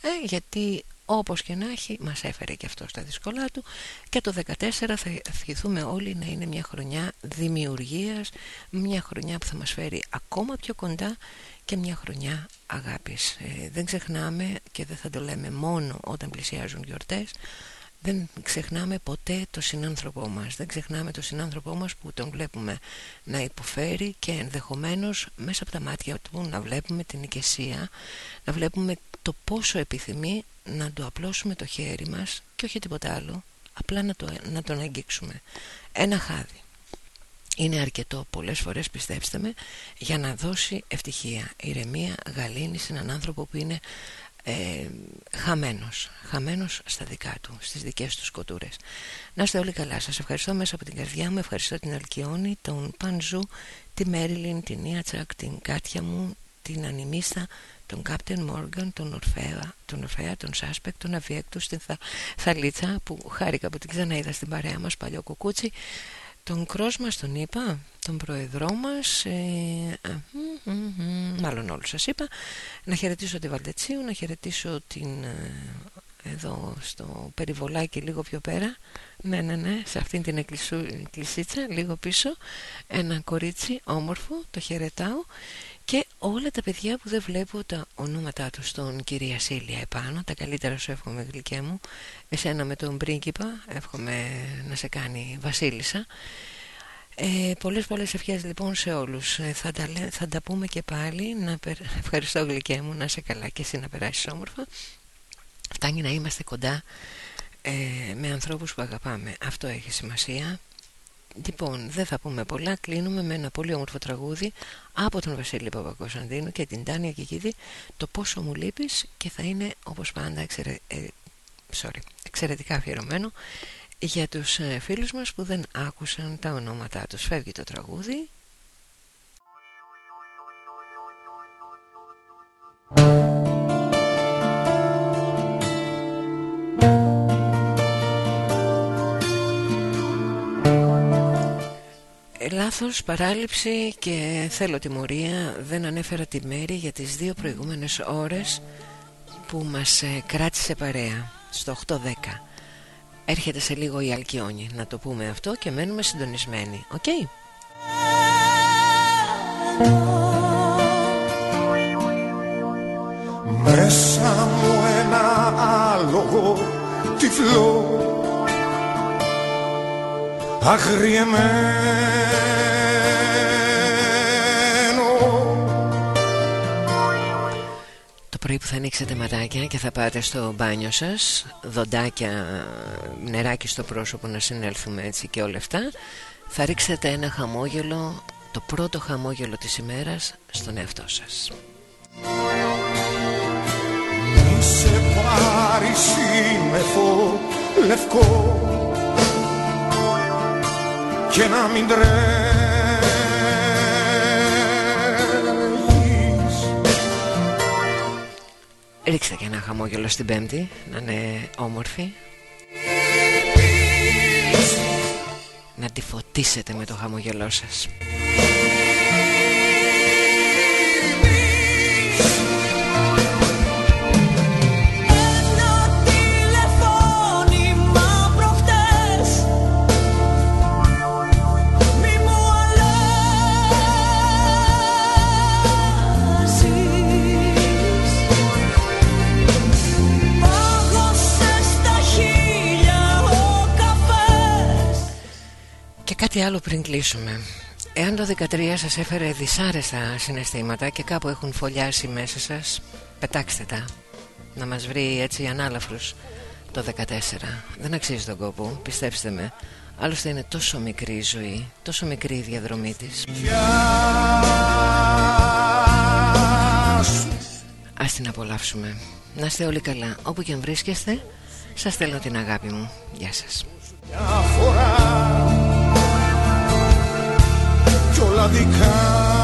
Ε, Γιατί όπως και να έχει μας έφερε και αυτό στα δύσκολά του. Και το 14 θα ευχηθούμε όλοι να είναι μια χρονιά δημιουργίας μια χρονιά που θα μας φέρει ακόμα πιο κοντά και μια χρονιά αγάπης. Ε, δεν ξεχνάμε και δεν θα το λέμε μόνο όταν πλησιάζουν γιορτές δεν ξεχνάμε ποτέ το συνάνθρωπό μας. Δεν ξεχνάμε το συνάνθρωπό μας που τον βλέπουμε να υποφέρει και ενδεχομένως μέσα από τα μάτια του να βλέπουμε την οικεσία να βλέπουμε το πόσο επιθυμεί να το απλώσουμε το χέρι μας και όχι τίποτα άλλο. Απλά να, το, να τον αγγίξουμε. Ένα χάδι. Είναι αρκετό πολλές φορές πιστέψτε με για να δώσει ευτυχία ηρεμία, γαλήνη σε έναν άνθρωπο που είναι ε, χαμένος χαμένος στα δικά του στις δικές τους σκοτούρες να είστε όλοι καλά. Σας ευχαριστώ μέσα από την καρδιά μου. Ευχαριστώ την Αλκιόνη, τον Πανζού τη Μέριλιν, την Ιατσακ την Κάτια μου την Ανιμίστα τον Κάπτεν Μόργαν, τον Ορφέα, τον Ορφέα, τον Σάσπεκ, τον Αβιέκτου, στην Θα, Θαλίτσα που χάρηκα που την ξαναείδα στην παρέα μας παλιό κουκούτσι τον Κρός μας τον είπα, τον Προεδρό μας, ε, μάλλον όλους σας είπα, να χαιρετήσω τη Βαλτετσίου, να χαιρετήσω την ε, εδώ στο περιβολάκι λίγο πιο πέρα. Ναι ναι ναι σε αυτήν την εκκλησίτσα λίγο πίσω. Ένα κορίτσι όμορφο το χαιρετάω και όλα τα παιδιά που δεν βλέπω τα ονόματά τους στον κυρία Σίλια επάνω τα καλύτερα σου εύχομαι γλυκέ μου. Εσένα με τον πρίγκιπα εύχομαι να σε κάνει βασίλισσα. Ε, πολλές πολλές ευχές λοιπόν σε όλους. Ε, θα, τα, θα τα πούμε και πάλι. Να, <laughs> ευχαριστώ γλυκέ μου να σε καλά και εσύ να περάσεις όμορφα. Φτάνει να είμαστε κοντά ε, με ανθρώπους που αγαπάμε. Αυτό έχει σημασία Λοιπόν, δεν θα πούμε πολλά. Κλείνουμε με ένα πολύ όμορφο τραγούδι από τον Βασίλη Παπακοσανδίνου και την Τάνια Κικίδη. Το πόσο μου λείπεις και θα είναι όπως πάντα εξαιρε... ε, sorry, εξαιρετικά αφιερωμένο για τους ε, φίλους μας που δεν άκουσαν τα ονόματά τους. Φεύγει το τραγούδι. Λάθος, παράληψη και θέλω τιμωρία. Δεν ανέφερα τη Μαίρη για τις δύο προηγούμενες ώρες Που μας ε, κράτησε παρέα Στο 8-10 Έρχεται σε λίγο η Αλκιόνη Να το πούμε αυτό και μένουμε συντονισμένοι Οκ; Μέσα μου ένα άλογο τυφλό αγριεμένο πρωί που θα ανοίξετε ματάκια και θα πάτε στο μπάνιο σας Δοντάκια, νεράκι στο πρόσωπο να συνέλθουμε έτσι και όλα αυτά Θα ρίξετε ένα χαμόγελο, το πρώτο χαμόγελο της ημέρας στον εαυτό σας. Μη σε πάρει σύννεφο λευκό Και να μην τρέχει Ρίξτε και ένα χαμόγελο στην πέμπτη Να είναι όμορφη. Να τη φωτίσετε με το χαμόγελό σας κάτι άλλο πριν κλείσουμε. Εάν το 13 σας έφερε δυσάρεστα συναισθήματα και κάπου έχουν φωλιάσει μέσα σας Πετάξτε τα. Να μας βρει έτσι ανάλαφρους το 14 Δεν αξίζει τον κόπο, πιστέψτε με. Άλλωστε είναι τόσο μικρή η ζωή Τόσο μικρή η διαδρομή της. Ας την απολαύσουμε. Να είστε όλοι καλά. Όπου και αν βρίσκεστε Σας στέλνω την αγάπη μου. Γεια σας όλα δικά